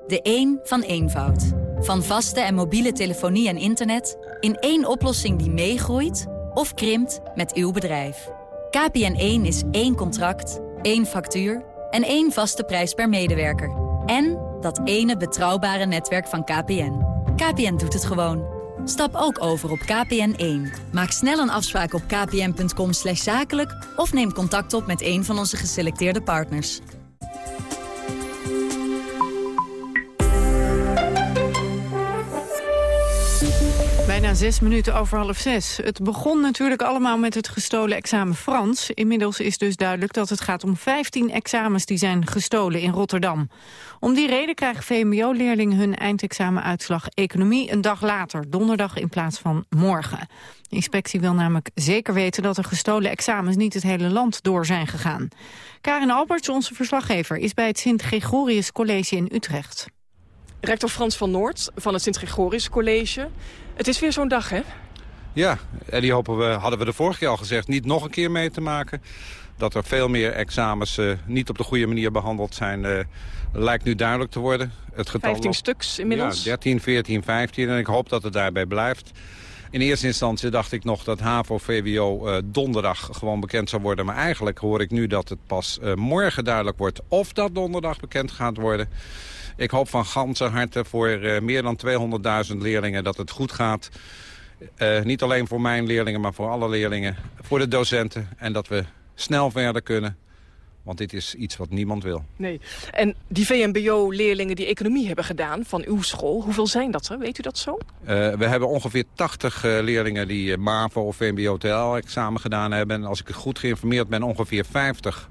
De 1 van eenvoud. Van vaste en mobiele telefonie en internet... in één oplossing die meegroeit of krimpt met uw bedrijf. KPN1 is één contract, één factuur en één vaste prijs per medewerker. En dat ene betrouwbare netwerk van KPN. KPN doet het gewoon. Stap ook over op KPN1. Maak snel een afspraak op kpn.com zakelijk... of neem contact op met een van onze geselecteerde partners. Bijna zes minuten over half zes. Het begon natuurlijk allemaal met het gestolen examen Frans. Inmiddels is dus duidelijk dat het gaat om 15 examens die zijn gestolen in Rotterdam. Om die reden krijgen VMBO-leerlingen hun eindexamenuitslag economie een dag later, donderdag in plaats van morgen. De inspectie wil namelijk zeker weten dat er gestolen examens niet het hele land door zijn gegaan. Karin Alberts, onze verslaggever, is bij het Sint-Gregorius College in Utrecht. Rector Frans van Noord van het Sint-Gregorius College. Het is weer zo'n dag, hè? Ja, en die hopen we, hadden we de vorige keer al gezegd, niet nog een keer mee te maken. Dat er veel meer examens uh, niet op de goede manier behandeld zijn, uh, lijkt nu duidelijk te worden. Het getal 15 stuks inmiddels? Ja, 13, 14, 15 en ik hoop dat het daarbij blijft. In eerste instantie dacht ik nog dat HAVO-VWO uh, donderdag gewoon bekend zou worden. Maar eigenlijk hoor ik nu dat het pas morgen duidelijk wordt of dat donderdag bekend gaat worden. Ik hoop van ganse harte voor uh, meer dan 200.000 leerlingen dat het goed gaat. Uh, niet alleen voor mijn leerlingen, maar voor alle leerlingen. Voor de docenten. En dat we snel verder kunnen. Want dit is iets wat niemand wil. Nee. En die VMBO-leerlingen die economie hebben gedaan van uw school... hoeveel zijn dat er? Weet u dat zo? Uh, we hebben ongeveer 80 uh, leerlingen die MAVO of VMBO-TL-examen gedaan hebben. En als ik goed geïnformeerd ben, ongeveer 50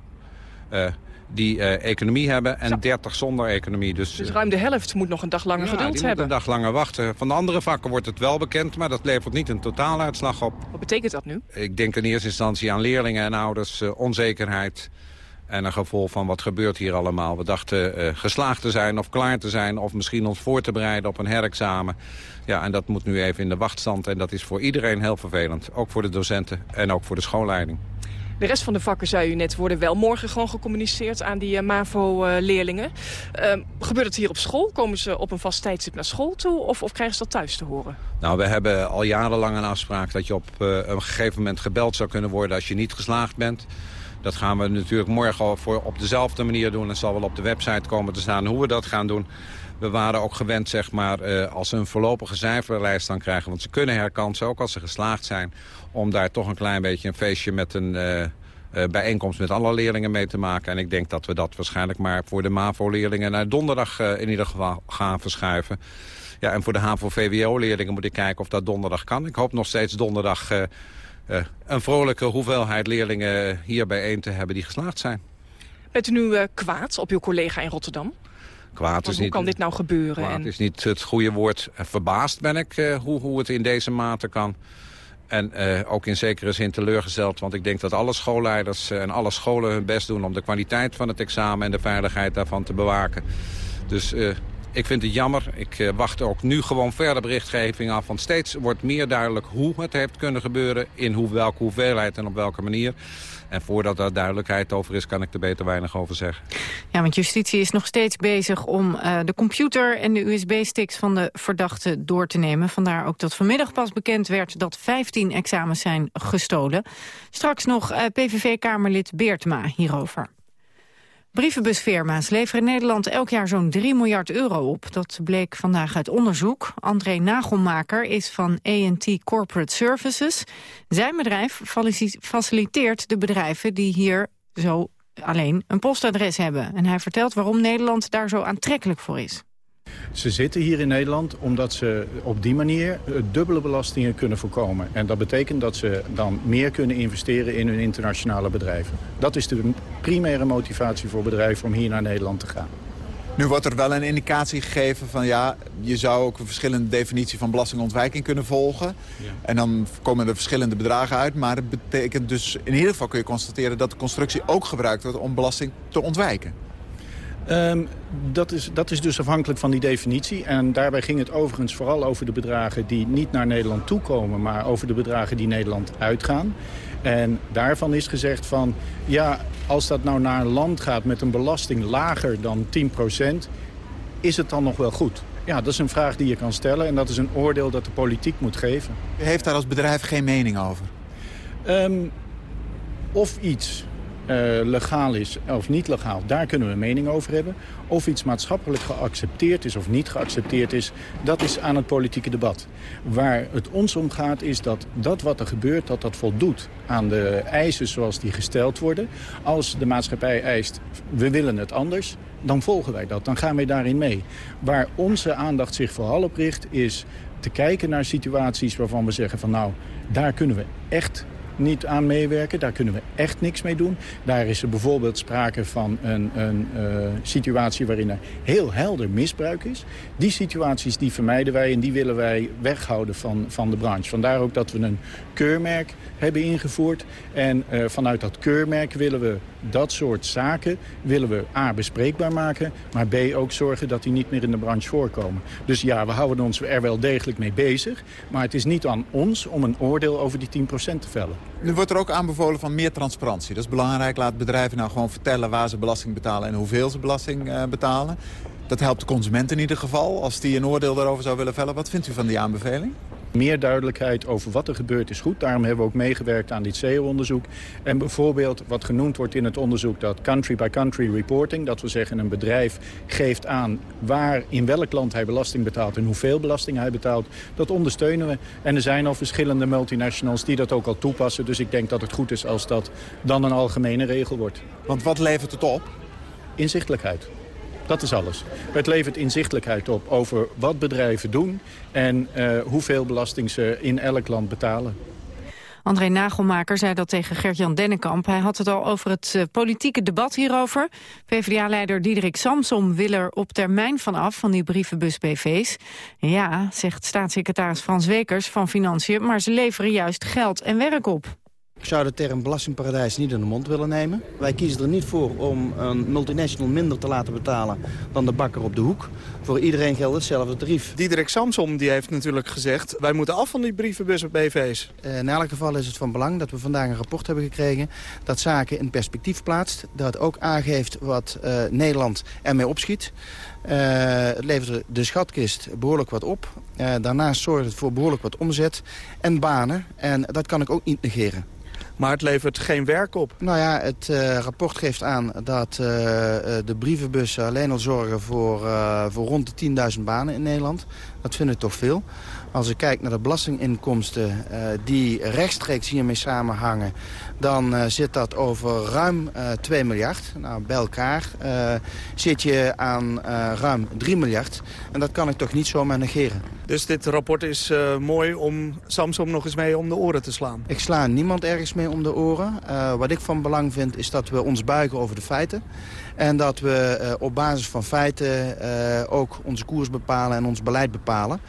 die uh, economie hebben en Zo. 30 zonder economie. Dus, dus ruim de helft moet nog een dag langer ja, geduld hebben. een dag langer wachten. Van de andere vakken wordt het wel bekend, maar dat levert niet een totaaluitslag op. Wat betekent dat nu? Ik denk in eerste instantie aan leerlingen en ouders uh, onzekerheid. En een gevolg van wat gebeurt hier allemaal. We dachten uh, geslaagd te zijn of klaar te zijn... of misschien ons voor te bereiden op een herexamen. Ja, en dat moet nu even in de wachtstand. En dat is voor iedereen heel vervelend. Ook voor de docenten en ook voor de schoolleiding. De rest van de vakken, zei u net, worden wel morgen gewoon gecommuniceerd aan die uh, MAVO-leerlingen. Uh, gebeurt het hier op school? Komen ze op een vast tijdstip naar school toe of, of krijgen ze dat thuis te horen? Nou, we hebben al jarenlang een afspraak dat je op uh, een gegeven moment gebeld zou kunnen worden als je niet geslaagd bent. Dat gaan we natuurlijk morgen voor op dezelfde manier doen. Het zal wel op de website komen te staan hoe we dat gaan doen. We waren ook gewend, zeg maar, uh, als ze een voorlopige cijferlijst dan krijgen... want ze kunnen herkansen, ook als ze geslaagd zijn... om daar toch een klein beetje een feestje met een uh, uh, bijeenkomst met alle leerlingen mee te maken. En ik denk dat we dat waarschijnlijk maar voor de MAVO-leerlingen... naar donderdag in ieder geval gaan verschuiven. Ja, en voor de HAVO-VWO-leerlingen moet ik kijken of dat donderdag kan. Ik hoop nog steeds donderdag een vrolijke hoeveelheid leerlingen hier bijeen te hebben die geslaagd zijn. Bent u nu kwaad op uw collega in Rotterdam? Kwaad is hoe niet, kan dit nou gebeuren? Kwaad en... is niet het goede woord. Verbaasd ben ik uh, hoe, hoe het in deze mate kan. En uh, ook in zekere zin teleurgesteld, want ik denk dat alle schoolleiders en alle scholen hun best doen... om de kwaliteit van het examen en de veiligheid daarvan te bewaken. Dus uh, ik vind het jammer. Ik uh, wacht ook nu gewoon verder berichtgeving af. Want steeds wordt meer duidelijk hoe het heeft kunnen gebeuren... in hoe, welke hoeveelheid en op welke manier. En voordat daar duidelijkheid over is, kan ik er beter weinig over zeggen. Ja, want justitie is nog steeds bezig om uh, de computer en de USB-sticks van de verdachte door te nemen. Vandaar ook dat vanmiddag pas bekend werd dat 15 examens zijn gestolen. Straks nog uh, PVV-kamerlid Beertma hierover. Brievenbusfirma's leveren Nederland elk jaar zo'n 3 miljard euro op. Dat bleek vandaag uit onderzoek. André Nagelmaker is van A&T Corporate Services. Zijn bedrijf faciliteert de bedrijven die hier zo alleen een postadres hebben. En hij vertelt waarom Nederland daar zo aantrekkelijk voor is. Ze zitten hier in Nederland omdat ze op die manier dubbele belastingen kunnen voorkomen. En dat betekent dat ze dan meer kunnen investeren in hun internationale bedrijven. Dat is de primaire motivatie voor bedrijven om hier naar Nederland te gaan. Nu wordt er wel een indicatie gegeven van ja, je zou ook een verschillende definitie van belastingontwijking kunnen volgen. Ja. En dan komen er verschillende bedragen uit. Maar het betekent dus, in ieder geval kun je constateren dat de constructie ook gebruikt wordt om belasting te ontwijken. Um, dat, is, dat is dus afhankelijk van die definitie. En daarbij ging het overigens vooral over de bedragen die niet naar Nederland toekomen... maar over de bedragen die Nederland uitgaan. En daarvan is gezegd van... ja, als dat nou naar een land gaat met een belasting lager dan 10% is het dan nog wel goed? Ja, dat is een vraag die je kan stellen en dat is een oordeel dat de politiek moet geven. U heeft daar als bedrijf geen mening over? Um, of iets legaal is of niet legaal, daar kunnen we een mening over hebben. Of iets maatschappelijk geaccepteerd is of niet geaccepteerd is, dat is aan het politieke debat. Waar het ons om gaat is dat dat wat er gebeurt, dat dat voldoet aan de eisen zoals die gesteld worden. Als de maatschappij eist, we willen het anders, dan volgen wij dat. Dan gaan wij daarin mee. Waar onze aandacht zich vooral op richt, is te kijken naar situaties waarvan we zeggen van nou, daar kunnen we echt niet aan meewerken. Daar kunnen we echt niks mee doen. Daar is er bijvoorbeeld sprake van een, een uh, situatie waarin er heel helder misbruik is. Die situaties die vermijden wij en die willen wij weghouden van, van de branche. Vandaar ook dat we een keurmerk hebben ingevoerd. En uh, vanuit dat keurmerk willen we dat soort zaken willen we A, bespreekbaar maken... maar B, ook zorgen dat die niet meer in de branche voorkomen. Dus ja, we houden ons er wel degelijk mee bezig... maar het is niet aan ons om een oordeel over die 10% te vellen. Nu wordt er ook aanbevolen van meer transparantie. Dat is belangrijk. Laat bedrijven nou gewoon vertellen waar ze belasting betalen... en hoeveel ze belasting uh, betalen. Dat helpt de consument in ieder geval. Als die een oordeel daarover zou willen vellen, wat vindt u van die aanbeveling? Meer duidelijkheid over wat er gebeurt is goed. Daarom hebben we ook meegewerkt aan dit CEO-onderzoek. En bijvoorbeeld wat genoemd wordt in het onderzoek... dat country-by-country reporting, dat we zeggen een bedrijf geeft aan... waar in welk land hij belasting betaalt en hoeveel belasting hij betaalt. Dat ondersteunen we. En er zijn al verschillende multinationals die dat ook al toepassen. Dus ik denk dat het goed is als dat dan een algemene regel wordt. Want wat levert het op? Inzichtelijkheid. Dat is alles. Het levert inzichtelijkheid op over wat bedrijven doen... en uh, hoeveel belasting ze in elk land betalen. André Nagelmaker zei dat tegen Gert-Jan Dennekamp. Hij had het al over het uh, politieke debat hierover. PvdA-leider Diederik Samsom wil er op termijn vanaf van die brievenbus-BV's. Ja, zegt staatssecretaris Frans Wekers van Financiën... maar ze leveren juist geld en werk op. Ik zou de term belastingparadijs niet in de mond willen nemen. Wij kiezen er niet voor om een multinational minder te laten betalen dan de bakker op de hoek. Voor iedereen geldt hetzelfde tarief. Diederik Samsom die heeft natuurlijk gezegd... wij moeten af van die brievenbussen BV's. Uh, in elk geval is het van belang dat we vandaag een rapport hebben gekregen... dat zaken in perspectief plaatst. Dat ook aangeeft wat uh, Nederland ermee opschiet. Uh, het levert de schatkist behoorlijk wat op. Uh, daarnaast zorgt het voor behoorlijk wat omzet en banen. En dat kan ik ook niet negeren. Maar het levert geen werk op. Nou ja, het uh, rapport geeft aan dat uh, de brievenbussen alleen al zorgen voor, voor rond de 10.000 banen in Nederland. Dat vind ik toch veel. Als ik kijk naar de belastinginkomsten uh, die rechtstreeks hiermee samenhangen... dan uh, zit dat over ruim uh, 2 miljard. Nou, bij elkaar zit je aan ruim 3 miljard. En dat kan ik toch niet zomaar negeren. Dus dit rapport is mooi om Samsung nog eens mee om de oren te slaan? Ik sla niemand ergens mee om de oren. wat ik van belang vind is dat we ons buigen over de feiten. En dat we op basis van feiten ook onze koers bepalen en ons beleid bepalen.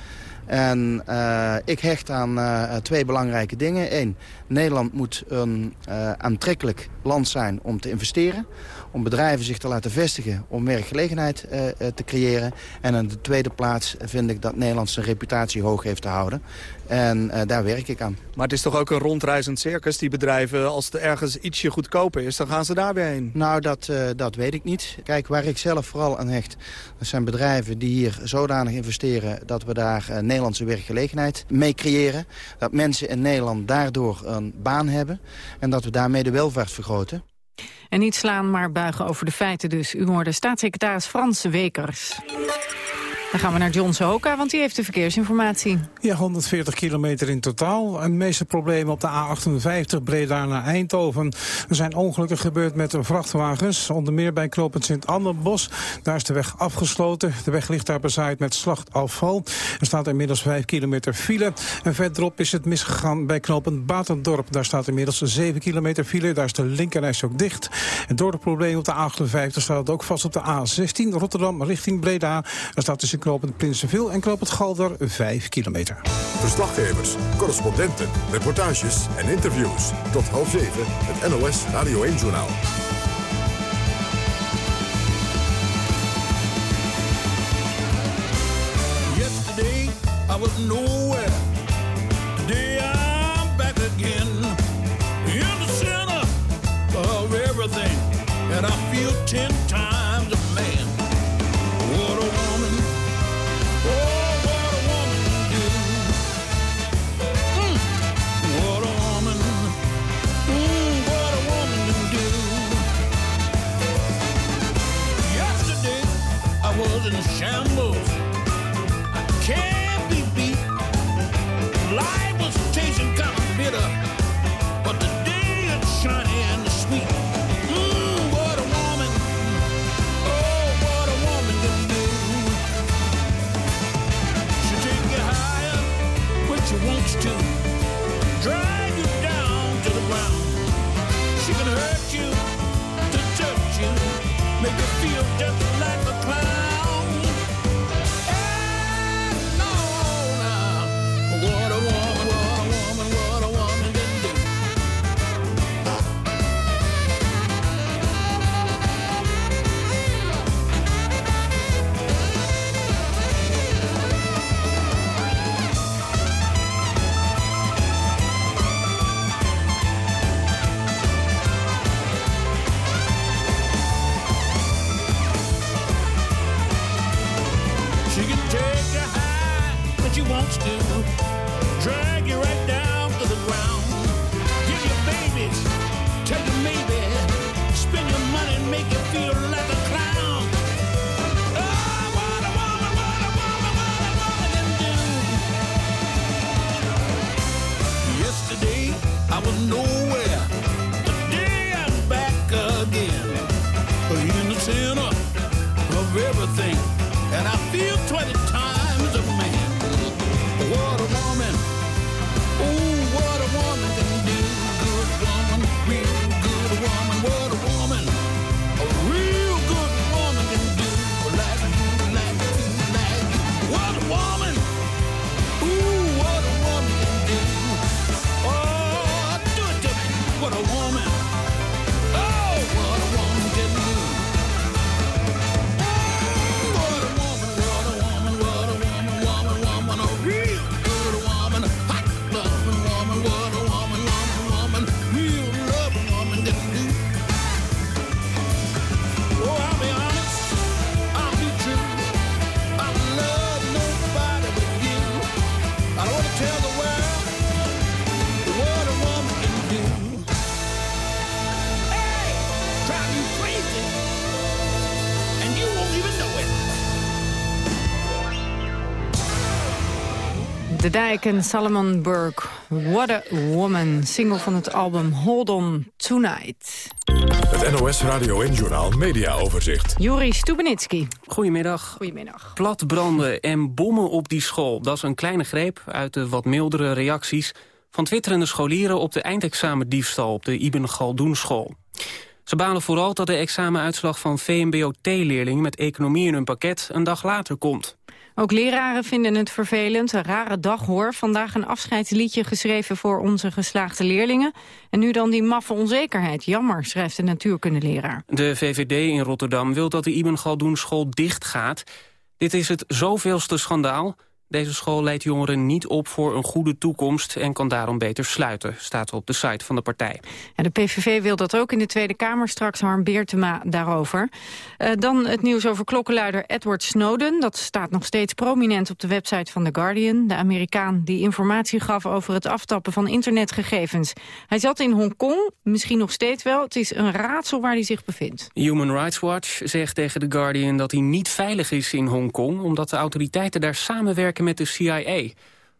En uh, ik hecht aan uh, twee belangrijke dingen. Eén, Nederland moet een uh, aantrekkelijk land zijn om te investeren. Om bedrijven zich te laten vestigen, om werkgelegenheid te creëren. En in de tweede plaats vind ik dat Nederland zijn reputatie hoog heeft te houden. En daar werk ik aan. Maar het is toch ook een rondreizend circus, die bedrijven. Als er ergens ietsje goedkoper is, dan gaan ze daar weer heen. Nou, dat, dat weet ik niet. Kijk, waar ik zelf vooral aan hecht... dat zijn bedrijven die hier zodanig investeren... dat we daar Nederlandse werkgelegenheid mee creëren. Dat mensen in Nederland daardoor een baan hebben. En dat we daarmee de welvaart vergroten. En niet slaan, maar buigen over de feiten dus. U hoorde staatssecretaris Frans Wekers. Dan gaan we naar John Sohoka, want die heeft de verkeersinformatie. Ja, 140 kilometer in totaal. En de meeste problemen op de A58 Breda naar Eindhoven. Er zijn ongelukken gebeurd met vrachtwagens. Onder meer bij knooppunt Sint-Annebos. Daar is de weg afgesloten. De weg ligt daar bezaaid met slachtafval. Er staat inmiddels 5 kilometer file. En verderop is het misgegaan bij knooppunt Batendorp. Daar staat inmiddels 7 kilometer file. Daar is de linkerreis ook dicht. En door de problemen op de A58 staat het ook vast op de A16 Rotterdam richting Breda. Daar staat tussen knooppunt Prinsenville en knooppunt Galder 5 kilometer. Verslaggevers, correspondenten, reportages en interviews. Tot half 7 het NOS Radio 1-journaal. Yesterday I was nowhere. And I feel 20 times Dijk en Salomon Burke. What a Woman. Single van het album Hold On Tonight. Het NOS Radio 1-journaal Media Overzicht. Juri Stubenitski. Goedemiddag. Goedemiddag. Platbranden en bommen op die school. Dat is een kleine greep uit de wat mildere reacties... van twitterende scholieren op de eindexamendiefstal op de Ibn Galdoen-school. Ze balen vooral dat de examenuitslag van VMBO-T-leerlingen... met economie in hun pakket een dag later komt. Ook leraren vinden het vervelend. Een rare dag hoor. Vandaag een afscheidsliedje geschreven voor onze geslaagde leerlingen. En nu dan die maffe onzekerheid. Jammer, schrijft de natuurkundeleraar. De VVD in Rotterdam wil dat de Ibn Galdoen school dicht gaat. Dit is het zoveelste schandaal. Deze school leidt jongeren niet op voor een goede toekomst... en kan daarom beter sluiten, staat op de site van de partij. En de PVV wil dat ook in de Tweede Kamer. Straks Harm Beertema daarover. Uh, dan het nieuws over klokkenluider Edward Snowden. Dat staat nog steeds prominent op de website van The Guardian. De Amerikaan die informatie gaf over het aftappen van internetgegevens. Hij zat in Hongkong, misschien nog steeds wel. Het is een raadsel waar hij zich bevindt. Human Rights Watch zegt tegen The Guardian dat hij niet veilig is in Hongkong... omdat de autoriteiten daar samenwerken met de CIA.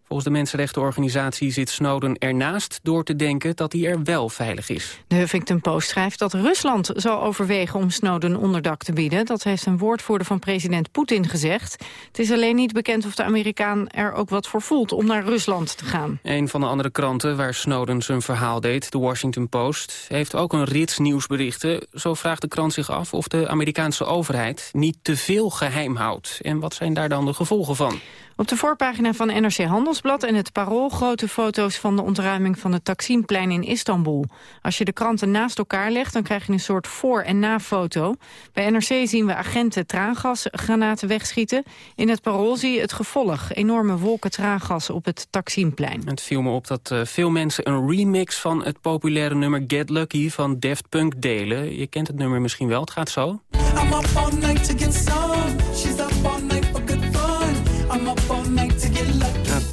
Volgens de mensenrechtenorganisatie zit Snowden ernaast door te denken dat hij er wel veilig is. De Huffington Post schrijft dat Rusland zal overwegen om Snowden onderdak te bieden. Dat heeft een woordvoerder van president Poetin gezegd. Het is alleen niet bekend of de Amerikaan er ook wat voor voelt om naar Rusland te gaan. Een van de andere kranten waar Snowden zijn verhaal deed, de Washington Post, heeft ook een rits nieuwsberichten. Zo vraagt de krant zich af of de Amerikaanse overheid niet te veel geheim houdt. En wat zijn daar dan de gevolgen van? Op de voorpagina van NRC Handelsblad en het Parool grote foto's van de ontruiming van het Taksimplein in Istanbul. Als je de kranten naast elkaar legt, dan krijg je een soort voor- en na-foto. Bij NRC zien we agenten traangasgranaten wegschieten. In het Parool zie je het gevolg, enorme wolken traangas op het Taksimplein. Het viel me op dat uh, veel mensen een remix van het populaire nummer Get Lucky van Daft Punk delen. Je kent het nummer misschien wel, het gaat zo. I'm up all night to get some. She's up all night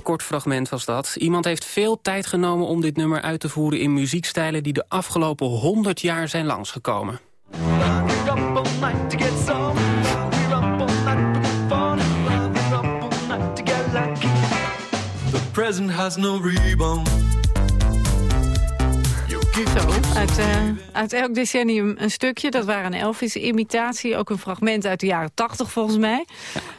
kort fragment was dat. Iemand heeft veel tijd genomen om dit nummer uit te voeren in muziekstijlen die de afgelopen 100 jaar zijn langsgekomen. The present has no rebound. Zo, uit, uh, uit elk decennium een stukje. Dat waren een Elvis-imitatie, ook een fragment uit de jaren 80 volgens mij.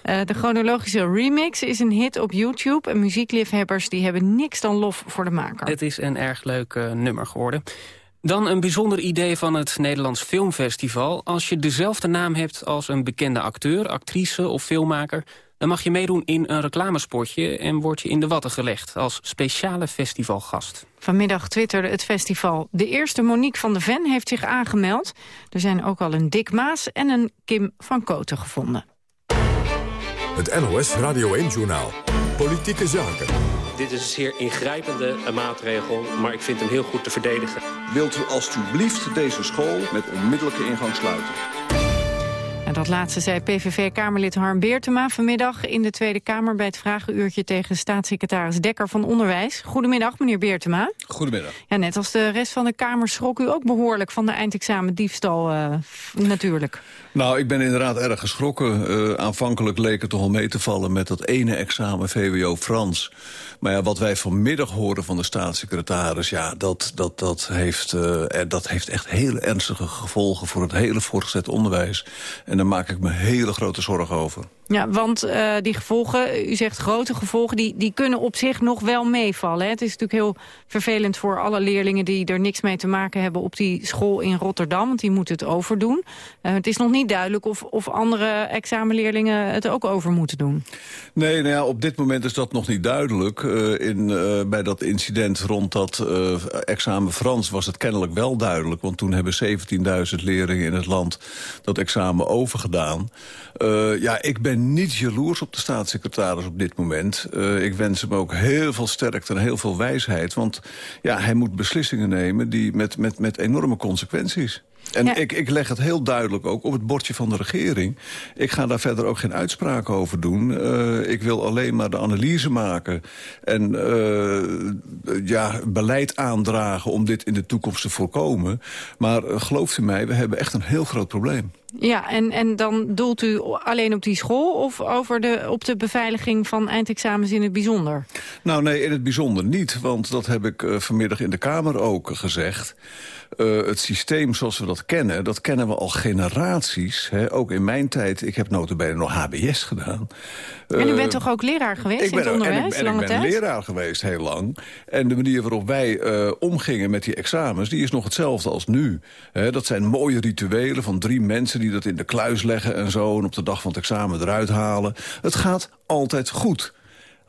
Uh, de chronologische remix is een hit op YouTube. En muziekliefhebbers die hebben niks dan lof voor de maker. Het is een erg leuk uh, nummer geworden. Dan een bijzonder idee van het Nederlands Filmfestival. Als je dezelfde naam hebt als een bekende acteur, actrice of filmmaker... dan mag je meedoen in een reclamespotje en word je in de watten gelegd... als speciale festivalgast. Vanmiddag twitterde het festival. De eerste Monique van de Ven heeft zich aangemeld. Er zijn ook al een Dick Maas en een Kim van Koten gevonden. Het NOS Radio 1-journaal. Politieke zaken. Dit is een zeer ingrijpende maatregel, maar ik vind hem heel goed te verdedigen. Wilt u alstublieft deze school met onmiddellijke ingang sluiten? En dat laatste zei PVV-Kamerlid Harm Beertema vanmiddag in de Tweede Kamer bij het vragenuurtje tegen staatssecretaris Dekker van Onderwijs. Goedemiddag, meneer Beertema. Goedemiddag. Ja, net als de rest van de Kamer schrok u ook behoorlijk van de eindexamen diefstal uh, natuurlijk. Nou, ik ben inderdaad erg geschrokken. Uh, aanvankelijk leek het toch al mee te vallen met dat ene examen VWO Frans. Maar ja, wat wij vanmiddag horen van de staatssecretaris... ja, dat, dat, dat, heeft, uh, dat heeft echt hele ernstige gevolgen voor het hele voortgezet onderwijs. En daar maak ik me hele grote zorgen over. Ja, want uh, die gevolgen, u zegt grote gevolgen, die, die kunnen op zich nog wel meevallen. Hè? Het is natuurlijk heel vervelend voor alle leerlingen die er niks mee te maken hebben op die school in Rotterdam, want die moeten het overdoen. Uh, het is nog niet duidelijk of, of andere examenleerlingen het ook over moeten doen. Nee, nou ja, op dit moment is dat nog niet duidelijk. Uh, in, bij dat incident rond dat examen Frans was het kennelijk wel duidelijk, want toen hebben 17.000 leerlingen in het land dat examen overgedaan. ja, ik ben niet jaloers op de staatssecretaris op dit moment. Ik wens hem ook heel veel sterkte en heel veel wijsheid. Want ja, hij moet beslissingen nemen die met, met, met enorme consequenties. En ja. ik, ik leg het heel duidelijk ook op het bordje van de regering. Ik ga daar verder ook geen uitspraak over doen. Uh, ik wil alleen maar de analyse maken. En uh, ja, beleid aandragen om dit in de toekomst te voorkomen. Maar uh, gelooft u mij, we hebben echt een heel groot probleem. Ja, en, en dan doelt u alleen op die school of over de, op de beveiliging van eindexamens in het bijzonder? Nou nee, in het bijzonder niet, want dat heb ik vanmiddag in de Kamer ook gezegd. Uh, het systeem zoals we dat kennen, dat kennen we al generaties. Hè? Ook in mijn tijd, ik heb notabene nog HBS gedaan. En u bent toch ook leraar geweest ik ben, in het onderwijs, en ik, en lange ik ben tijd? leraar geweest heel lang. En de manier waarop wij uh, omgingen met die examens... die is nog hetzelfde als nu. Hè? Dat zijn mooie rituelen van drie mensen die dat in de kluis leggen en zo... en op de dag van het examen eruit halen. Het gaat altijd goed.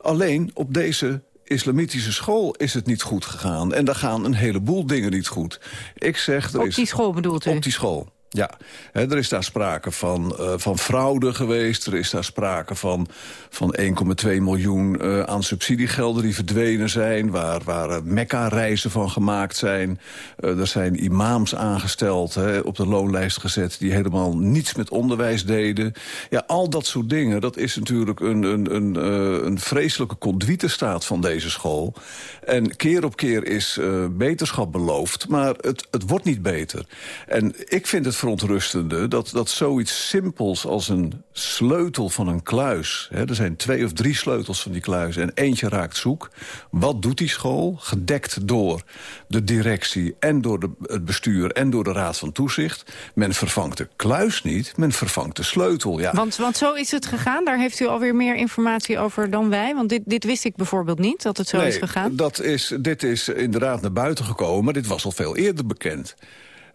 Alleen op deze islamitische school is het niet goed gegaan. En daar gaan een heleboel dingen niet goed. Ik zeg, er Op is, die school bedoelt u? Op die school. Ja, er is daar sprake van, eh, van fraude geweest. Er is daar sprake van, van 1,2 miljoen eh, aan subsidiegelden die verdwenen zijn. Waar, waar eh, Mekka-reizen van gemaakt zijn. Er zijn imams aangesteld, op de loonlijst gezet... die helemaal niets met onderwijs deden. Ja, al dat soort dingen, dat is natuurlijk een, een, een, een vreselijke conduitestaat van deze school. En keer op keer is beterschap beloofd, maar het, het wordt niet beter. En ik vind het verontrustende dat, dat zoiets simpels als een sleutel van een kluis... Hè, er zijn twee of drie sleutels van die kluis en eentje raakt zoek. Wat doet die school? Gedekt door de directie en door de, het bestuur en door de raad van toezicht. Men vervangt de kluis niet, men vervangt de sleutel. Ja. Want, want zo is het gegaan. Daar heeft u alweer meer informatie over dan wij. Want dit, dit wist ik bijvoorbeeld niet, dat het zo nee, is gegaan. Dat is, dit is inderdaad naar buiten gekomen, maar dit was al veel eerder bekend.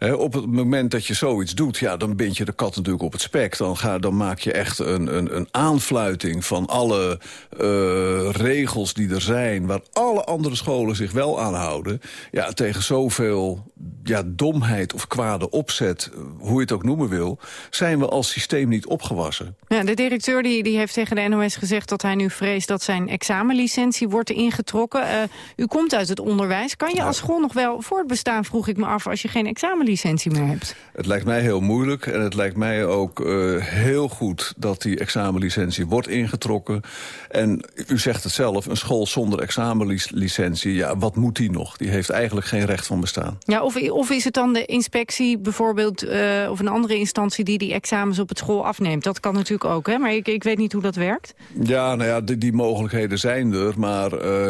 Op het moment dat je zoiets doet, ja, dan bind je de kat natuurlijk op het spek. Dan, ga, dan maak je echt een, een, een aanfluiting van alle eh, regels die er zijn... waar alle andere scholen zich wel aan houden. Ja, tegen zoveel ja, domheid of kwade opzet, hoe je het ook noemen wil... zijn we als systeem niet opgewassen. Ja, de directeur die, die heeft tegen de NOS gezegd dat hij nu vreest dat zijn examenlicentie wordt ingetrokken. Uh, u komt uit het onderwijs. Kan je als school nog wel voortbestaan, vroeg ik me af, als je geen examenlicentie meer hebt? Het lijkt mij heel moeilijk en het lijkt mij ook uh, heel goed dat die examenlicentie wordt ingetrokken. En u zegt het zelf, een school zonder examenlicentie, ja, wat moet die nog? Die heeft eigenlijk geen recht van bestaan. Ja, of, of is het dan de inspectie bijvoorbeeld, uh, of een andere instantie die die examens op het school afneemt? Dat kan natuurlijk ook, hè? maar ik, ik weet niet hoe dat werkt. Ja, nou ja, die, die mogelijkheden zijn er, maar uh,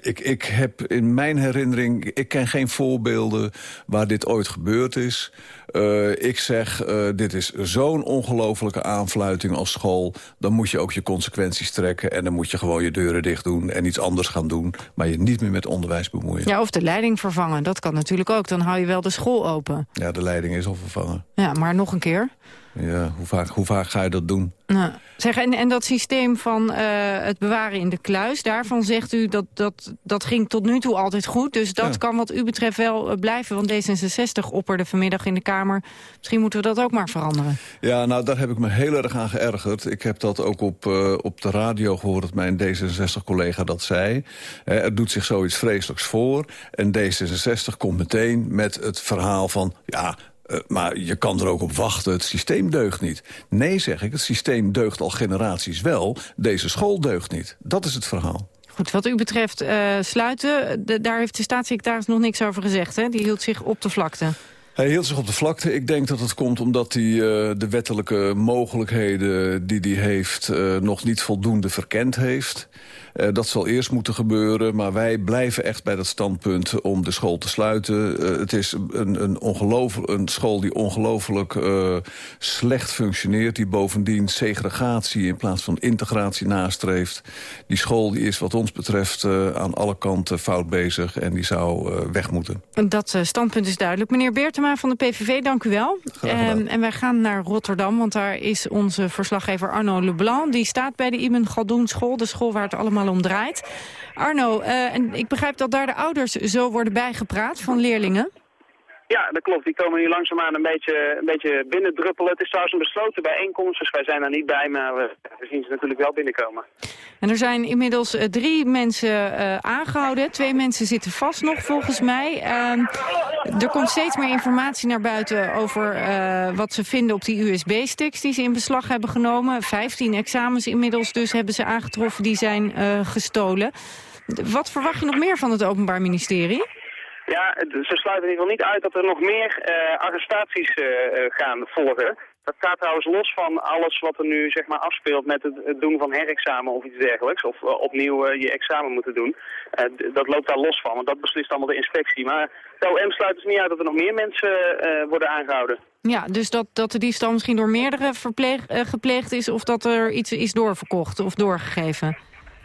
ik, ik heb in mijn herinnering... ik ken geen voorbeelden waar dit ooit gebeurd is. Uh, ik zeg, uh, dit is zo'n ongelofelijke aanfluiting als school. Dan moet je ook je consequenties trekken... en dan moet je gewoon je deuren dicht doen en iets anders gaan doen... maar je niet meer met onderwijs bemoeien. Ja, of de leiding vervangen, dat kan natuurlijk ook. Dan hou je wel de school open. Ja, de leiding is al vervangen. Ja, maar nog een keer... Ja, hoe vaak, hoe vaak ga je dat doen? Nou, zeg, en, en dat systeem van uh, het bewaren in de kluis... daarvan zegt u dat dat, dat ging tot nu toe altijd goed. Dus dat ja. kan wat u betreft wel uh, blijven. Want D66 opperde vanmiddag in de Kamer. Misschien moeten we dat ook maar veranderen. Ja, nou, daar heb ik me heel erg aan geërgerd. Ik heb dat ook op, uh, op de radio gehoord dat mijn D66-collega dat zei. er doet zich zoiets vreselijks voor. En D66 komt meteen met het verhaal van... ja, Uh, maar je kan er ook op wachten, het systeem deugt niet. Nee, zeg ik, het systeem deugt al generaties wel. Deze school deugt niet. Dat is het verhaal. Goed, wat u betreft uh, sluiten, daar heeft de staatssecretaris nog niks over gezegd. Hè? Die hield zich op de vlakte. Hij hield zich op de vlakte. Ik denk dat het komt omdat hij uh, de wettelijke mogelijkheden die hij heeft... Uh, nog niet voldoende verkend heeft. Uh, dat zal eerst moeten gebeuren, maar wij blijven echt bij dat standpunt om de school te sluiten. Het is een, een, een school die ongelooflijk slecht functioneert, die bovendien segregatie in plaats van integratie nastreeft. Die school die is wat ons betreft aan alle kanten fout bezig en die zou weg moeten. Dat standpunt is duidelijk. Meneer Beertema van de PVV, dank u wel. Um, en wij gaan naar Rotterdam, want daar is onze verslaggever Arno Leblanc. Die staat bij de Ibn Galdoen school, de school waar het allemaal om draait. Arno, uh, en ik begrijp dat daar de ouders zo worden bijgepraat van leerlingen. Ja, dat klopt. Die komen nu langzaamaan een beetje, een beetje binnendruppelen. Het is trouwens een besloten bijeenkomst, dus wij zijn er niet bij, maar we, zien ze natuurlijk wel binnenkomen. En er zijn inmiddels uh, drie mensen uh, aangehouden. Twee mensen zitten vast nog, volgens mij. Uh, er komt steeds meer informatie naar buiten over uh, wat ze vinden op die USB-sticks die ze in beslag hebben genomen. Vijftien examens inmiddels dus hebben ze aangetroffen die zijn gestolen. Wat verwacht je nog meer van het Openbaar Ministerie? Ja, ze sluiten in ieder geval niet uit dat er nog meer uh, arrestaties uh, gaan volgen. Dat gaat trouwens los van alles wat er nu zeg maar, afspeelt met het, doen van herexamen of iets dergelijks. Of uh, opnieuw je examen moeten doen. dat loopt daar los van, want dat beslist allemaal de inspectie. Maar de OM sluit dus niet uit dat er nog meer mensen worden aangehouden. Ja, dus dat, dat de diefstal misschien door meerdere verpleeg, gepleegd is of dat er iets is doorverkocht of doorgegeven?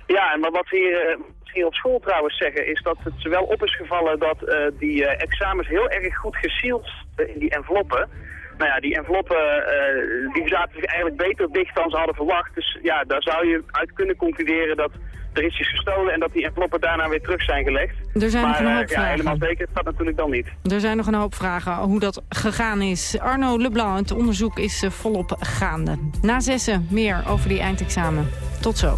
Ja, en wat hier hier op school trouwens zeggen, is dat het wel op is gevallen dat uh, die uh, examens heel erg goed gesield in die enveloppen. nou ja, die enveloppen uh, die zaten zich eigenlijk beter dicht dan ze hadden verwacht. Dus ja, daar zou je uit kunnen concluderen dat er is iets gestolen en dat die enveloppen daarna weer terug zijn gelegd. Er zijn maar, nog een hoop uh, ja, vragen. helemaal zeker is dat natuurlijk dan niet. Er zijn nog een hoop vragen hoe dat gegaan is. Arno Leblanc, het onderzoek is volop gaande. Na zessen meer over die eindexamen. Tot zo.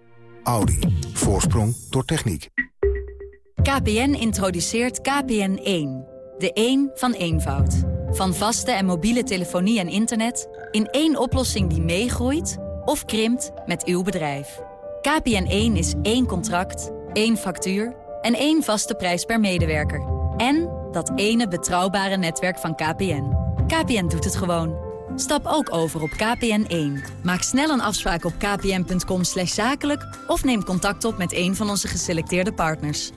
Audi. Voorsprong door techniek. KPN introduceert KPN1. De 1 van eenvoud. Van vaste en mobiele telefonie en internet... in één oplossing die meegroeit of krimpt met uw bedrijf. KPN1 is één contract, één factuur en één vaste prijs per medewerker. En dat ene betrouwbare netwerk van KPN. KPN doet het gewoon. Stap ook over op KPN1. Maak snel een afspraak op kpn.com zakelijk... of neem contact op met een van onze geselecteerde partners.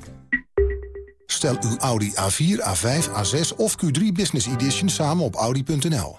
Stel uw Audi A4, A5, A6 of Q3 Business Edition samen op Audi.nl.